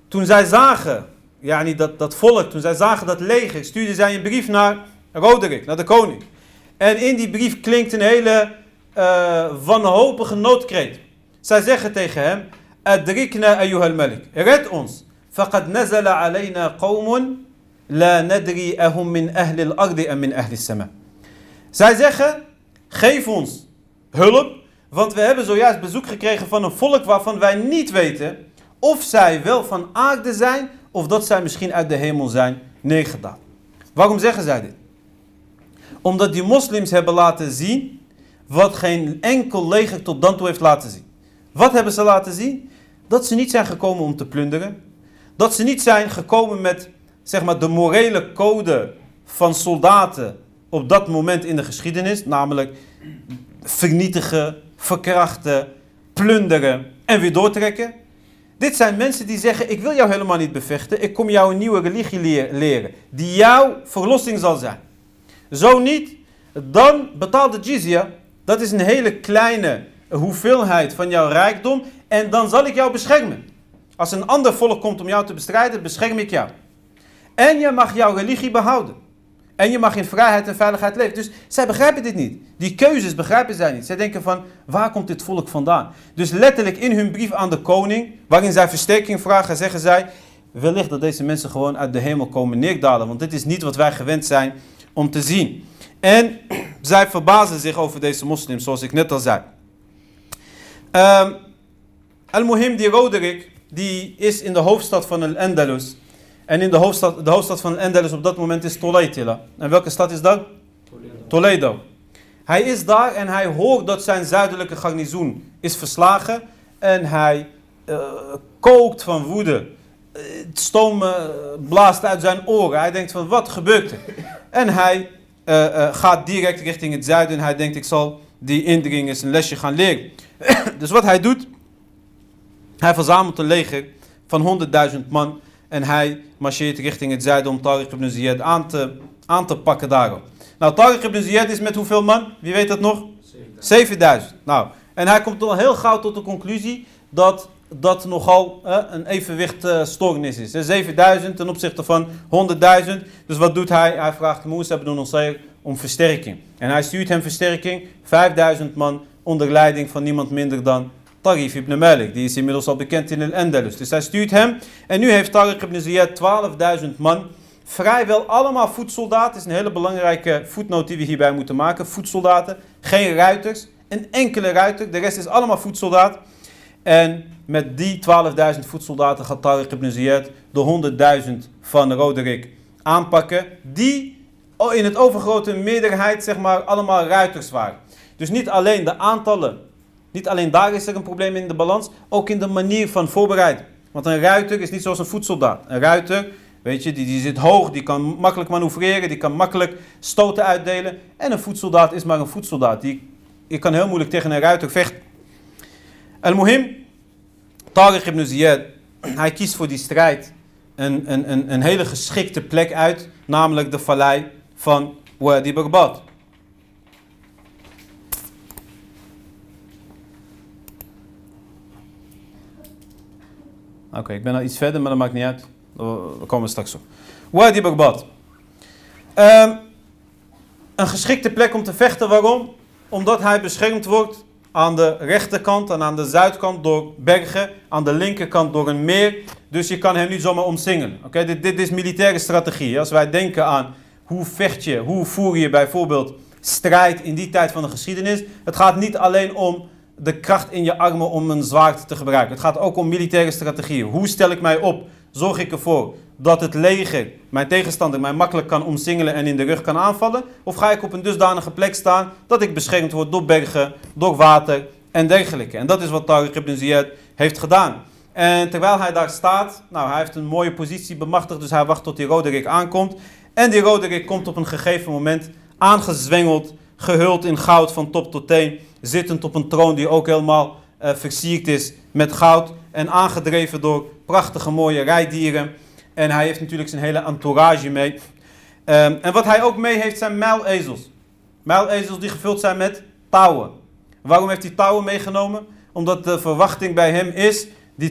toen zij zagen, ja niet dat, dat volk, toen zij zagen dat leger, stuurden zij een brief naar Roderick, naar de koning. En in die brief klinkt een hele wanhopige noodkreet. Zij zeggen tegen hem, Adrikna ayyuhal malik, red ons. Faqad nazala alayna qawmun la nadri ahum min ahli al-ardi min ahli sama. Zij zeggen, geef ons hulp, want we hebben zojuist bezoek gekregen van een volk waarvan wij niet weten of zij wel van aarde zijn of dat zij misschien uit de hemel zijn neergedaald. Waarom zeggen zij dit? Omdat die moslims hebben laten zien wat geen enkel leger tot dan toe heeft laten zien. Wat hebben ze laten zien? Dat ze niet zijn gekomen om te plunderen. Dat ze niet zijn gekomen met zeg maar, de morele code van soldaten op dat moment in de geschiedenis. Namelijk vernietigen, verkrachten, plunderen en weer doortrekken. Dit zijn mensen die zeggen: Ik wil jou helemaal niet bevechten. Ik kom jou een nieuwe religie leren. Die jouw verlossing zal zijn. Zo niet, dan betaal de jizya. Dat is een hele kleine hoeveelheid van jouw rijkdom. En dan zal ik jou beschermen. Als een ander volk komt om jou te bestrijden, bescherm ik jou. En je mag jouw religie behouden. En je mag in vrijheid en veiligheid leven. Dus zij begrijpen dit niet. Die keuzes begrijpen zij niet. Zij denken van, waar komt dit volk vandaan? Dus letterlijk in hun brief aan de koning, waarin zij versterking vragen, zeggen zij, wellicht dat deze mensen gewoon uit de hemel komen neerdalen. Want dit is niet wat wij gewend zijn om te zien. En zij verbazen zich over deze moslims, zoals ik net al zei. Ehm Al-Muhim, die Roderick, die is in de hoofdstad van Al-Andalus. En in de hoofdstad, de hoofdstad van Al-Andalus op dat moment is Toledo. En welke stad is dat? Toledo. Hij is daar en hij hoort dat zijn zuidelijke garnizoen is verslagen. En hij eh, kookt van woede. Eh, Het stoom eh, blaast uit zijn oren. Hij denkt van wat gebeurt er? En hij eh, eh, gaat direct richting het zuiden. En hij denkt ik zal die indringers een lesje gaan leren. dus wat hij doet. Hij verzamelt een leger van 100.000 man. En hij marcheert richting het zuiden om Tariq ibn Ziyad aan te, aan te pakken daarop. Nou, Tariq ibn Ziyad is met hoeveel man? Wie weet dat nog? 7000. Nou, en hij komt al heel gauw tot de conclusie dat dat nogal eh, een evenwicht eh, stoornis is. Hè, 7000 ten opzichte van 100.000. Dus wat doet hij? Hij vraagt Musa ibn Nusayr om versterking. En hij stuurt hem versterking, 5000 man onder leiding van niemand minder dan Tarif ibn Malik. Die is inmiddels al bekend in el Andalus. Dus hij stuurt hem. En nu heeft Tariq ibn Ziyad 12.000 man. Vrijwel allemaal voetsoldaten. is een hele belangrijke voetnoot die we hierbij moeten maken. Voetsoldaten, geen ruiters. Een enkele ruiter, de rest is allemaal voetsoldaat. En met die 12.000 voetsoldaten gaat Tariq ibn Ziyad de 100.000 van Roderick aanpakken. Die in het overgrote meerderheid zeg maar allemaal ruiters waren. Dus niet alleen de aantallen, niet alleen daar is er een probleem in de balans, ook in de manier van voorbereiding. Want een ruiter is niet zoals een voedsoldaat. Een ruiter, weet je, die, die zit hoog, die kan makkelijk manoeuvreren, die kan makkelijk stoten uitdelen. En een voedsoldaat is maar een voedsoldaat. Die, je kan heel moeilijk tegen een ruiter vechten. Al-Muhim, Tariq ibn Ziyad, hij kiest voor die strijd een, een, een, hele geschikte plek uit, namelijk de vallei van Wadi Baghdad. Oké, ik ben al iets verder, maar dat maakt niet uit. We komen straks op. Wadi Baghdad. Um, een geschikte plek om te vechten, waarom? Omdat hij beschermd wordt aan de rechterkant en aan de zuidkant door bergen, aan de linkerkant door een meer. Dus je kan hem niet zomaar omsingelen. Oké, dit, dit is militaire strategie. Als wij denken aan hoe vecht je, hoe voer je bijvoorbeeld strijd in die tijd van de geschiedenis. Het gaat niet alleen om de kracht in je armen om een zwaard te gebruiken. Het gaat ook om militaire strategieën. Hoe stel ik mij op? Zorg ik ervoor dat het leger, mijn tegenstander, mij makkelijk kan omsingelen en in de rug kan aanvallen? Of ga ik op een dusdanige plek staan dat ik beschermd word door bergen, door water en dergelijke? En dat is wat Tariq ibn Ziyad heeft gedaan. En terwijl hij daar staat, nou hij heeft een mooie positie bemachtigd, dus hij wacht tot die Roderick aankomt. En die Roderick komt op een gegeven moment aangezwengeld, gehuld in goud van top tot teen, zittend op een troon die ook helemaal uh, versierd is met goud en aangedreven door prachtige mooie rijdieren. En hij heeft natuurlijk zijn hele entourage mee. Um, en wat hij ook mee heeft zijn muilezels. Muilezels die gevuld zijn met touwen. Waarom heeft hij touwen meegenomen? Omdat de verwachting bij hem is, die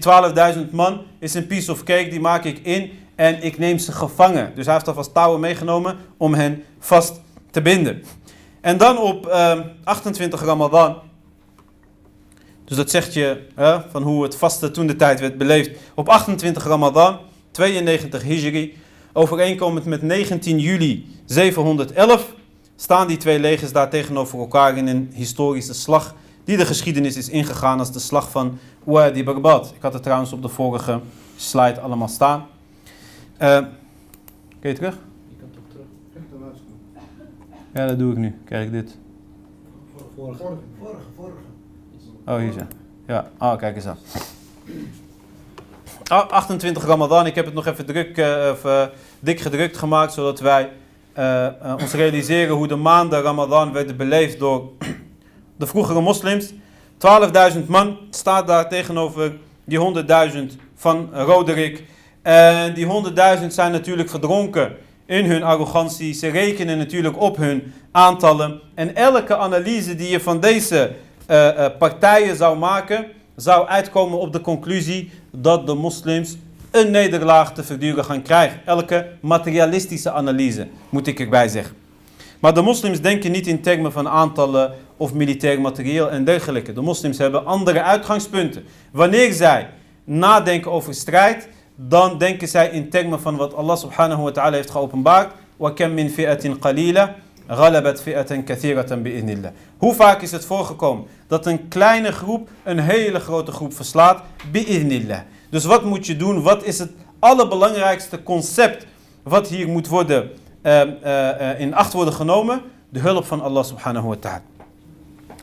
12.000 man is een piece of cake, die maak ik in en ik neem ze gevangen. Dus hij heeft alvast touwen meegenomen om hen vast te binden. En dan op um, 28 Ramadan. Dus dat zegt je van hoe het vaste toen de tijd werd beleefd. Op 28 Ramadan 92 Hijri, overeenkomend met 19 juli 711, staan die twee legers daar tegenover elkaar in een historische slag die de geschiedenis is ingegaan als de slag van Wadi Baghdad. Ik had het trouwens op de vorige slide allemaal staan. Uh, kun terug? Je kan toch terug. Echt de laatste. Ja, dat doe ik nu. Kijk dit. Vorige. Vorige, vorige. Oh, hier zo. Ja, oh, kijk eens aan. 28 Ramadan, ik heb het nog even druk, uh, of, uh, dik gedrukt gemaakt, zodat wij uh, ons realiseren hoe de maanden Ramadan werden beleefd door de vroegere moslims. 12.000 man staat daar tegenover die 100.000 van Roderick. En die 100.000 zijn natuurlijk verdronken in hun arrogantie. Ze rekenen natuurlijk op hun aantallen. En elke analyse die je van deze partijen zou maken, zou uitkomen op de conclusie dat de moslims een nederlaag te verduren gaan krijgen. Elke materialistische analyse, moet ik erbij zeggen. Maar de moslims denken niet in termen van aantallen of militair materieel en dergelijke. De moslims hebben andere uitgangspunten. Wanneer zij nadenken over strijd, dan denken zij in termen van wat Allah subhanahu wa ta'ala heeft geopenbaard. وَكَمْ مِنْ فِئَةٍ قَلِيلَةٍ غَلَبَتْ فِئَةً كَثِيرَةً بِإِذْنِ Hoe vaak is het voorgekomen dat een kleine groep een hele grote groep verslaat? Bi'idnillah. Dus wat moet je doen? Wat is het allerbelangrijkste concept wat hier moet worden uh, uh, in acht worden genomen? De hulp van Allah subhanahu wa ta'ala.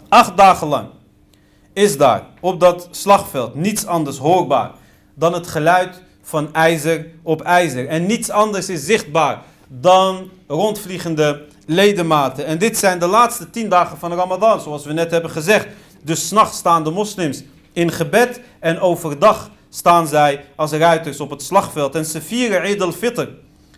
Acht dagen lang is daar op dat slagveld niets anders hoorbaar dan het geluid van ijzer op ijzer. En niets anders is zichtbaar dan rondvliegende ledematen. En dit zijn de laatste tien dagen van Ramadan, zoals we net hebben gezegd. Dus s'nachts staan de moslims in gebed en overdag staan zij als ruiters op het slagveld. En ze vieren Eid al-Fitr.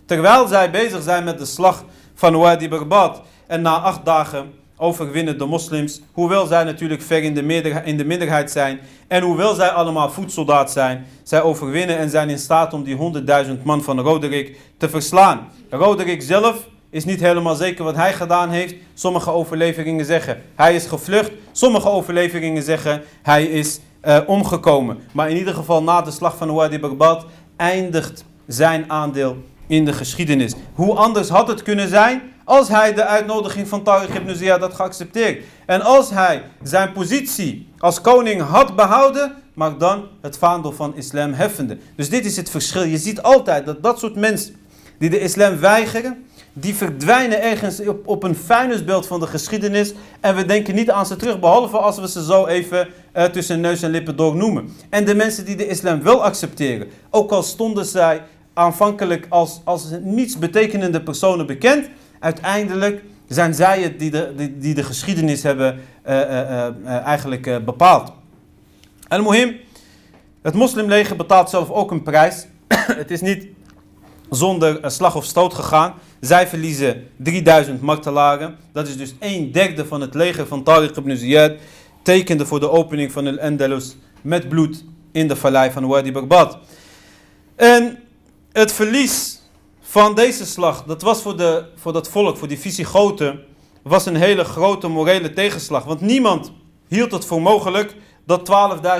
Terwijl zij bezig zijn met de slag van Wadi Baghdad. En na acht dagen overwinnen de moslims, hoewel zij natuurlijk ver in de, minderheid zijn. En hoewel zij allemaal voedsoldaat zijn, zij overwinnen en zijn in staat om die 100.000 man van Roderick te verslaan. Roderick zelf is niet helemaal zeker wat hij gedaan heeft. Sommige overleveringen zeggen hij is gevlucht. Sommige overleveringen zeggen hij is uh, omgekomen. Maar in ieder geval na de slag van Wadi Baghdad eindigt zijn aandeel in de geschiedenis. Hoe anders had het kunnen zijn als hij de uitnodiging van Tariq ibn Ziyad had geaccepteerd. En als hij zijn positie als koning had behouden, maar dan het vaandel van islam heffende. Dus dit is het verschil. Je ziet altijd dat dat soort mensen die de islam weigeren, die verdwijnen ergens op, op een vuilnisbeeld van de geschiedenis. En we denken niet aan ze terug, behalve als we ze zo even uh, tussen neus en lippen door noemen. En de mensen die de islam wel accepteren, ook al stonden zij aanvankelijk als, als niets betekenende personen bekend, uiteindelijk zijn zij het die de, die, die de geschiedenis hebben uh, uh, eigenlijk bepaald. En mohim, het moslimleger betaalt zelf ook een prijs. het is niet zonder slag of stoot gegaan. Zij verliezen 3000 martelaren. Dat is dus een derde van het leger van Tariq ibn Ziyad. Tekende voor de opening van el Andalus met bloed in de vallei van Wadi Baghdad. En het verlies van deze slag, dat was voor, de, voor dat volk, voor die Visigoten, was een hele grote morele tegenslag. Want niemand hield het voor mogelijk dat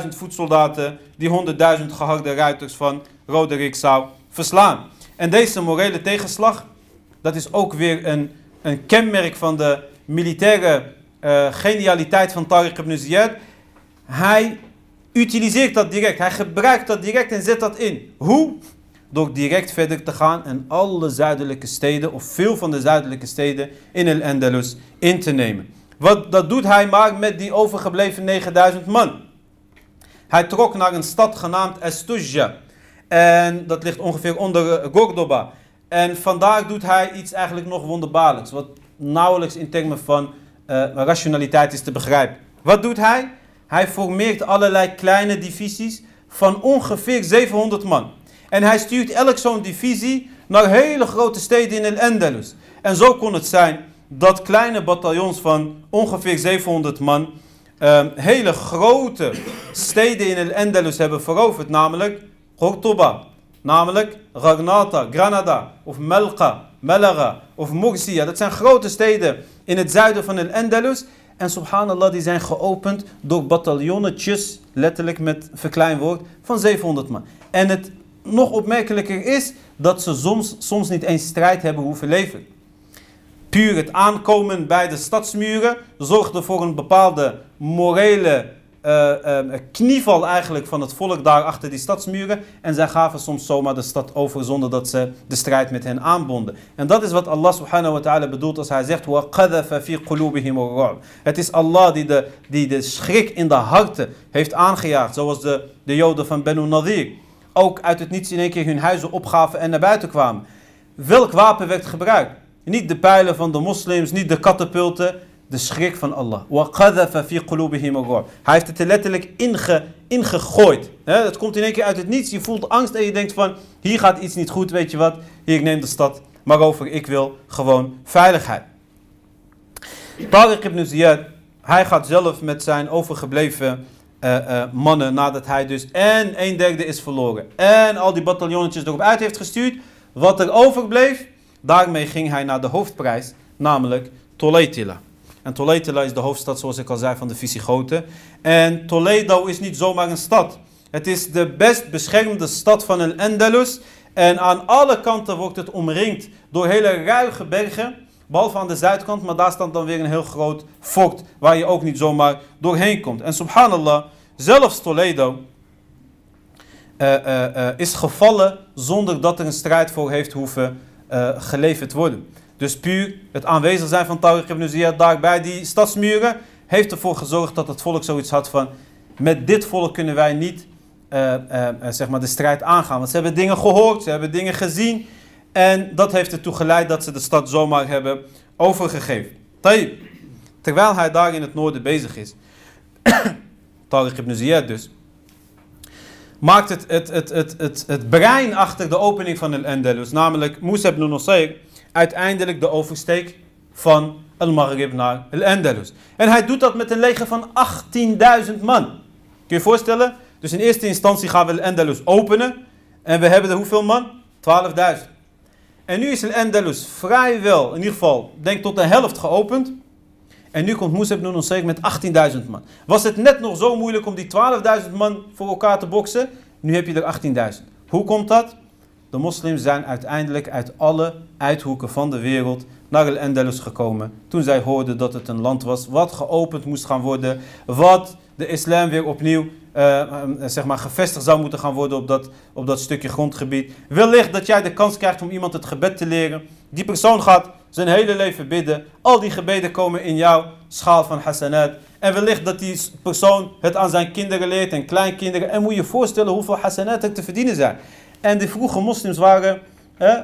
12.000 voetsoldaten die 100.000 geharde ruiters van Roderick zou verslaan. En deze morele tegenslag, dat is ook weer een, een kenmerk van de militaire uh, genialiteit van Tariq ibn Ziyad. Hij utiliseert dat direct, hij gebruikt dat direct en zet dat in. Hoe? Door direct verder te gaan en alle zuidelijke steden, of veel van de zuidelijke steden in El Andalus in te nemen. Wat, dat doet hij maar met die overgebleven 9000 man. Hij trok naar een stad genaamd Estujja. En dat ligt ongeveer onder Gordoba. En vandaar doet hij iets eigenlijk nog wonderbaarlijks. Wat nauwelijks in termen van uh, rationaliteit is te begrijpen. Wat doet hij? Hij formeert allerlei kleine divisies van ongeveer 700 man. En hij stuurt elk zo'n divisie naar hele grote steden in El Andalus. En zo kon het zijn dat kleine bataljons van ongeveer 700 man uh, hele grote steden in El Andalus hebben veroverd, namelijk Cordoba, namelijk Granada, Granada of Melqa, Malaga of Murcia. Dat zijn grote steden in het zuiden van El Andalus. En subhanallah, die zijn geopend door bataljonnetjes, letterlijk met verkleinwoord, van 700 man. En het nog opmerkelijker is dat ze soms, soms niet eens strijd hebben hoeven leven. Puur het aankomen bij de stadsmuren zorgde voor een bepaalde morele uh, uh, knieval eigenlijk van het volk daar achter die stadsmuren. En zij gaven soms zomaar de stad over zonder dat ze de strijd met hen aanbonden. En dat is wat Allah subhanahu wa ta'ala bedoelt als hij zegt: Het is Allah die de, die de schrik in de harten heeft aangejaagd, zoals de, de Joden van Benu Nadir. Ook uit het niets in één keer hun huizen opgaven en naar buiten kwamen. Welk wapen werd gebruikt? Niet de pijlen van de moslims, niet de katapulten. De schrik van Allah. Hij heeft het er letterlijk inge, ingegooid. Het komt in één keer uit het niets. Je voelt angst en je denkt van, hier gaat iets niet goed, weet je wat. Hier, ik neem de stad maar over. Ik wil gewoon veiligheid. Tariq ibn Ziyad, hij gaat zelf met zijn overgebleven uh, uh, mannen, nadat hij dus en een derde is verloren. En al die bataljonnetjes erop uit heeft gestuurd. Wat er overbleef, Daarmee ging hij naar de hoofdprijs, namelijk Toletila. En Toletila is de hoofdstad, zoals ik al zei, van de Visigoten. En Toledo is niet zomaar een stad. Het is de best beschermde stad van El Andalus. En aan alle kanten wordt het omringd door hele ruige bergen. Behalve aan de zuidkant, maar daar staat dan weer een heel groot fort waar je ook niet zomaar doorheen komt. En subhanallah, zelfs Toledo uh, uh, uh, is gevallen zonder dat er een strijd voor heeft hoeven geleverd worden. Dus puur het aanwezig zijn van Tariq ibn Ziyad daar bij die stadsmuren heeft ervoor gezorgd dat het volk zoiets had van met dit volk kunnen wij niet zeg maar de strijd aangaan. Want ze hebben dingen gehoord, ze hebben dingen gezien en dat heeft ertoe geleid dat ze de stad zomaar hebben overgegeven. Terwijl hij daar in het noorden bezig is, Tariq ibn Ziyad dus, maakt het, het, het, het, het, het brein achter de opening van El Andalus, namelijk Musa ibn Nusayr, uiteindelijk de oversteek van El Maghrib naar El Andalus. En hij doet dat met een leger van 18.000 man. Kun je je voorstellen? Dus in eerste instantie gaan we El Andalus openen. En we hebben er hoeveel man? 12.000. En nu is El Andalus vrijwel, in ieder geval, denk tot de helft geopend. En nu komt Musa ibn Nusayr met 18.000 man. Was het net nog zo moeilijk om die 12.000 man voor elkaar te boksen? Nu heb je er 18.000. Hoe komt dat? De moslims zijn uiteindelijk uit alle uithoeken van de wereld naar El Andalus gekomen. Toen zij hoorden dat het een land was wat geopend moest gaan worden. Wat de islam weer opnieuw eh, eh, zeg maar gevestigd zou moeten gaan worden op dat, op dat stukje grondgebied. Wellicht dat jij de kans krijgt om iemand het gebed te leren. Die persoon gaat zijn hele leven bidden. Al die gebeden komen in jouw schaal van hasanat. En wellicht dat die persoon het aan zijn kinderen leert en kleinkinderen. En moet je je voorstellen hoeveel hasanat er te verdienen zijn. En de vroege moslims waren,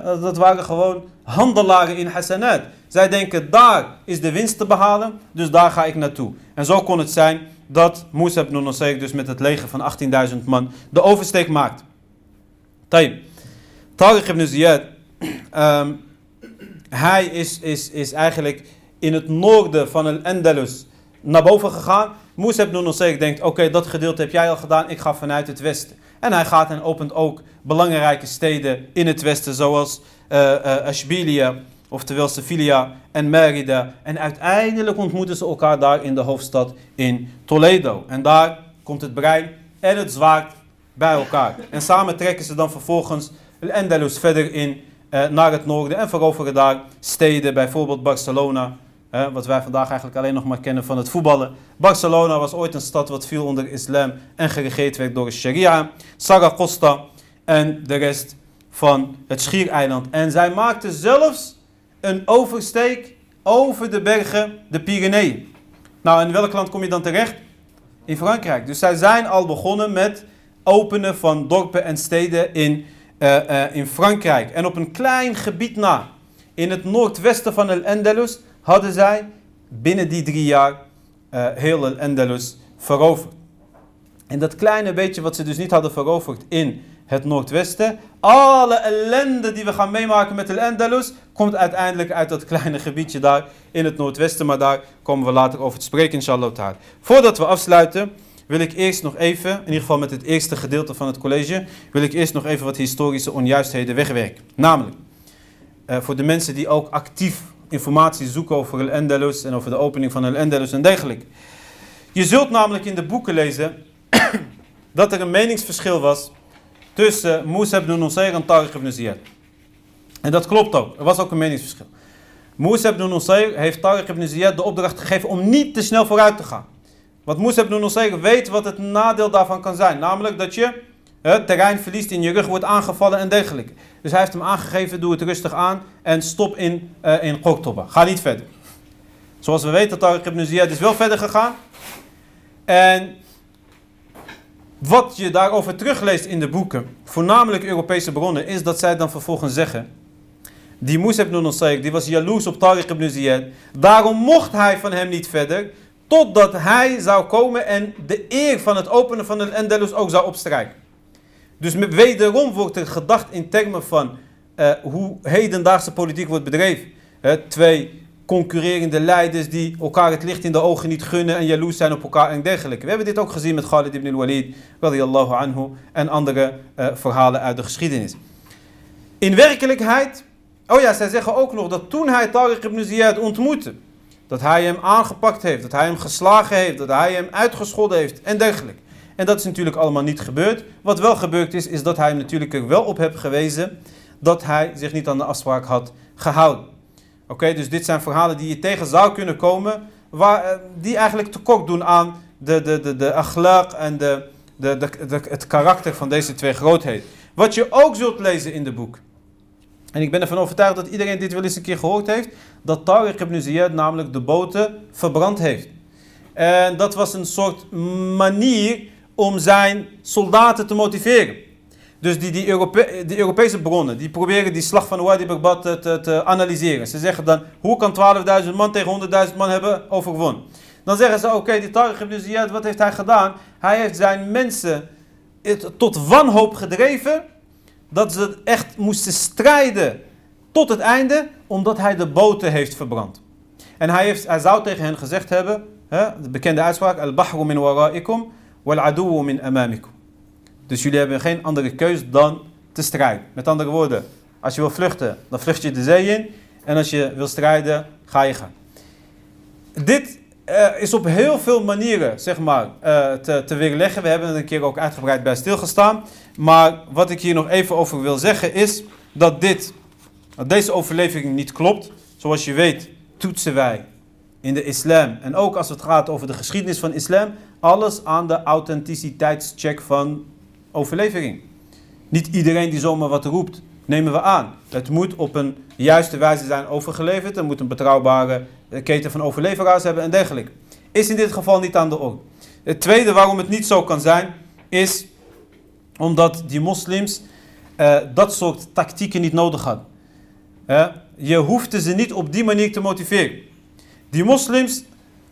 dat waren gewoon handelaren in hasanat. Zij denken, daar is de winst te behalen, dus daar ga ik naartoe. En zo kon het zijn dat Musa ibn Nusayr dus met het leger van 18.000 man de oversteek maakt. Tayyip. Tariq ibn Ziyad, ehm, hij is, is, is eigenlijk in het noorden van el Andalus naar boven gegaan. Musa ibn Nusayr denkt, oké, dat gedeelte heb jij al gedaan, ik ga vanuit het westen. En hij gaat en opent ook belangrijke steden in het westen, zoals uh, uh, Ashbilia, oftewel Sevilla en Merida. En uiteindelijk ontmoeten ze elkaar daar in de hoofdstad in Toledo. En daar komt het brein en het zwaard bij elkaar. En samen trekken ze dan vervolgens Andalus verder in uh, naar het noorden en veroveren daar steden, bijvoorbeeld Barcelona. Wat wij vandaag eigenlijk alleen nog maar kennen van het voetballen. Barcelona was ooit een stad wat viel onder islam en geregeerd werd door de sharia. Saragossa en de rest van het Schiereiland. En zij maakten zelfs een oversteek over de bergen, de Pyreneeën. Nou, in welk land kom je dan terecht? In Frankrijk. Dus zij zijn al begonnen met openen van dorpen en steden in, uh, uh, in Frankrijk. En op een klein gebied na, in het noordwesten van El Andalus, hadden zij binnen die drie jaar uh, heel El Andalus veroverd. En dat kleine beetje wat ze dus niet hadden veroverd in het noordwesten. Alle ellende die we gaan meemaken met El Andalus komt uiteindelijk uit dat kleine gebiedje daar in het noordwesten. Maar daar komen we later over te spreken, inshallah. Voordat we afsluiten, wil ik eerst nog even, in ieder geval met het eerste gedeelte van het college, wil ik eerst nog even wat historische onjuistheden wegwerken. Namelijk, uh, voor de mensen die ook actief informatie zoeken over El Andalus en over de opening van El Andalus en dergelijke. Je zult namelijk in de boeken lezen dat er een meningsverschil was tussen Musa ibn Nusayr en Tariq ibn Ziyad. En dat klopt ook. Er was ook een meningsverschil. Musa ibn Nusayr heeft Tariq ibn Ziyad de opdracht gegeven om niet te snel vooruit te gaan. Want Musa ibn Nusayr weet wat het nadeel daarvan kan zijn. Namelijk dat je het terrein verliest, in je rug wordt aangevallen en dergelijke. Dus hij heeft hem aangegeven, doe het rustig aan en stop in, uh, in Qoktoba. Ga niet verder. Zoals we weten, Tariq ibn Ziyad is wel verder gegaan. En wat je daarover terugleest in de boeken, voornamelijk Europese bronnen, is dat zij dan vervolgens zeggen... Die Musa ibn Nusayr, die was jaloers op Tariq ibn Ziyad. Daarom mocht hij van hem niet verder, totdat hij zou komen en de eer van het openen van de Andalus ook zou opstrijken. Dus wederom wordt er gedacht in termen van uh, hoe hedendaagse politiek wordt bedreven. Twee concurrerende leiders die elkaar het licht in de ogen niet gunnen en jaloers zijn op elkaar en dergelijke. We hebben dit ook gezien met Khalid ibn al-Walid radiyallahu anhu en andere uh, verhalen uit de geschiedenis. In werkelijkheid, oh ja, zij zeggen ook nog dat toen hij Tariq ibn Ziyad ontmoette, dat hij hem aangepakt heeft, dat hij hem geslagen heeft, dat hij hem uitgescholden heeft en dergelijke. En dat is natuurlijk allemaal niet gebeurd. Wat wel gebeurd is, is dat hij hem natuurlijk wel op heeft gewezen dat hij zich niet aan de afspraak had gehouden. Oké, dus dit zijn verhalen die je tegen zou kunnen komen, waar, die eigenlijk tekort doen aan de, de, de, de akhlaq en de, de, de, de, het karakter van deze twee grootheden. Wat je ook zult lezen in de boek. En ik ben ervan overtuigd dat iedereen dit wel eens een keer gehoord heeft. Dat Tariq ibn Ziyad namelijk de boten verbrand heeft. En dat was een soort manier om zijn soldaten te motiveren. Dus die, die, Europe die Europese bronnen, die proberen die slag van Wadi te, te, analyseren. Ze zeggen dan, hoe kan 12.000 man tegen 100.000 man hebben overwonnen? Dan zeggen ze, oké, die Tariq ibn Ziyad, wat heeft hij gedaan? Hij heeft zijn mensen tot wanhoop gedreven, dat ze echt moesten strijden tot het einde, omdat hij de boten heeft verbrand. En hij, heeft, hij zou tegen hen gezegd hebben, hè, de bekende uitspraak, al-bahru min wara'ikum, wal-aduwu min. Dus jullie hebben geen andere keus dan te strijden. Met andere woorden, als je wil vluchten, dan vlucht je de zee in. En als je wil strijden, ga je gaan. Dit uh, is op heel veel manieren, zeg maar, uh, te, te weerleggen. We hebben er een keer ook uitgebreid bij stilgestaan. Maar wat ik hier nog even over wil zeggen is dat dit, dat deze overlevering niet klopt. Zoals je weet, toetsen wij in de islam, en ook als het gaat over de geschiedenis van islam, alles aan de authenticiteitscheck van overlevering. Niet iedereen die zomaar wat roept, nemen we aan. Het moet op een juiste wijze zijn overgeleverd. Er moet een betrouwbare eh, keten van overleveraars hebben en dergelijke. Is in dit geval niet aan de orde. Het tweede waarom het niet zo kan zijn, is omdat die moslims uh, dat soort tactieken niet nodig hadden. Uh, je hoefde ze niet op die manier te motiveren. Die moslims,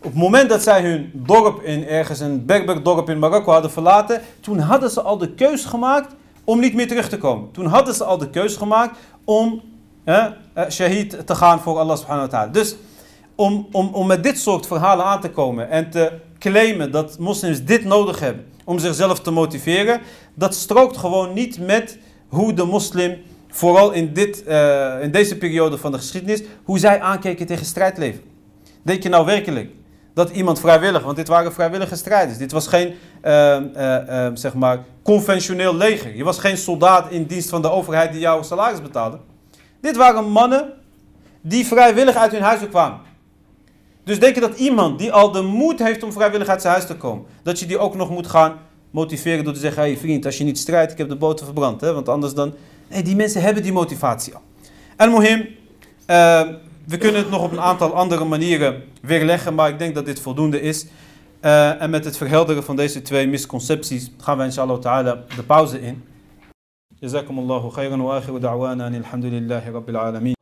op het moment dat zij hun dorp in ergens een Berberdorp in Marokko hadden verlaten, toen hadden ze al de keus gemaakt om niet meer terug te komen. Toen hadden ze al de keus gemaakt om uh, shahid te gaan voor Allah subhanahu wa ta'ala. Dus om, om, om met dit soort verhalen aan te komen en te claimen dat moslims dit nodig hebben om zichzelf te motiveren, dat strookt gewoon niet met hoe de moslim, vooral in, dit, uh, in deze periode van de geschiedenis, hoe zij aankeken tegen strijdleven. Denk je nou werkelijk dat iemand vrijwillig, want dit waren vrijwillige strijders, dit was geen uh, uh, zeg maar conventioneel leger, je was geen soldaat in dienst van de overheid die jouw salaris betaalde. Dit waren mannen die vrijwillig uit hun huizen kwamen. Dus denk je dat iemand die al de moed heeft om vrijwillig uit zijn huis te komen, dat je die ook nog moet gaan motiveren door te zeggen: hey vriend, als je niet strijdt, ik heb de boter verbrand. Hè? Want anders dan. Nee, die mensen hebben die motivatie al. En Mohim, we kunnen het nog op een aantal andere manieren weerleggen, maar ik denk dat dit voldoende is. Uh, en met het verhelderen van deze twee misconcepties gaan we inshallah ta'ala de pauze in. جزاكم الله خيرا واخر دعوانا ان الحمد لله رب العالمين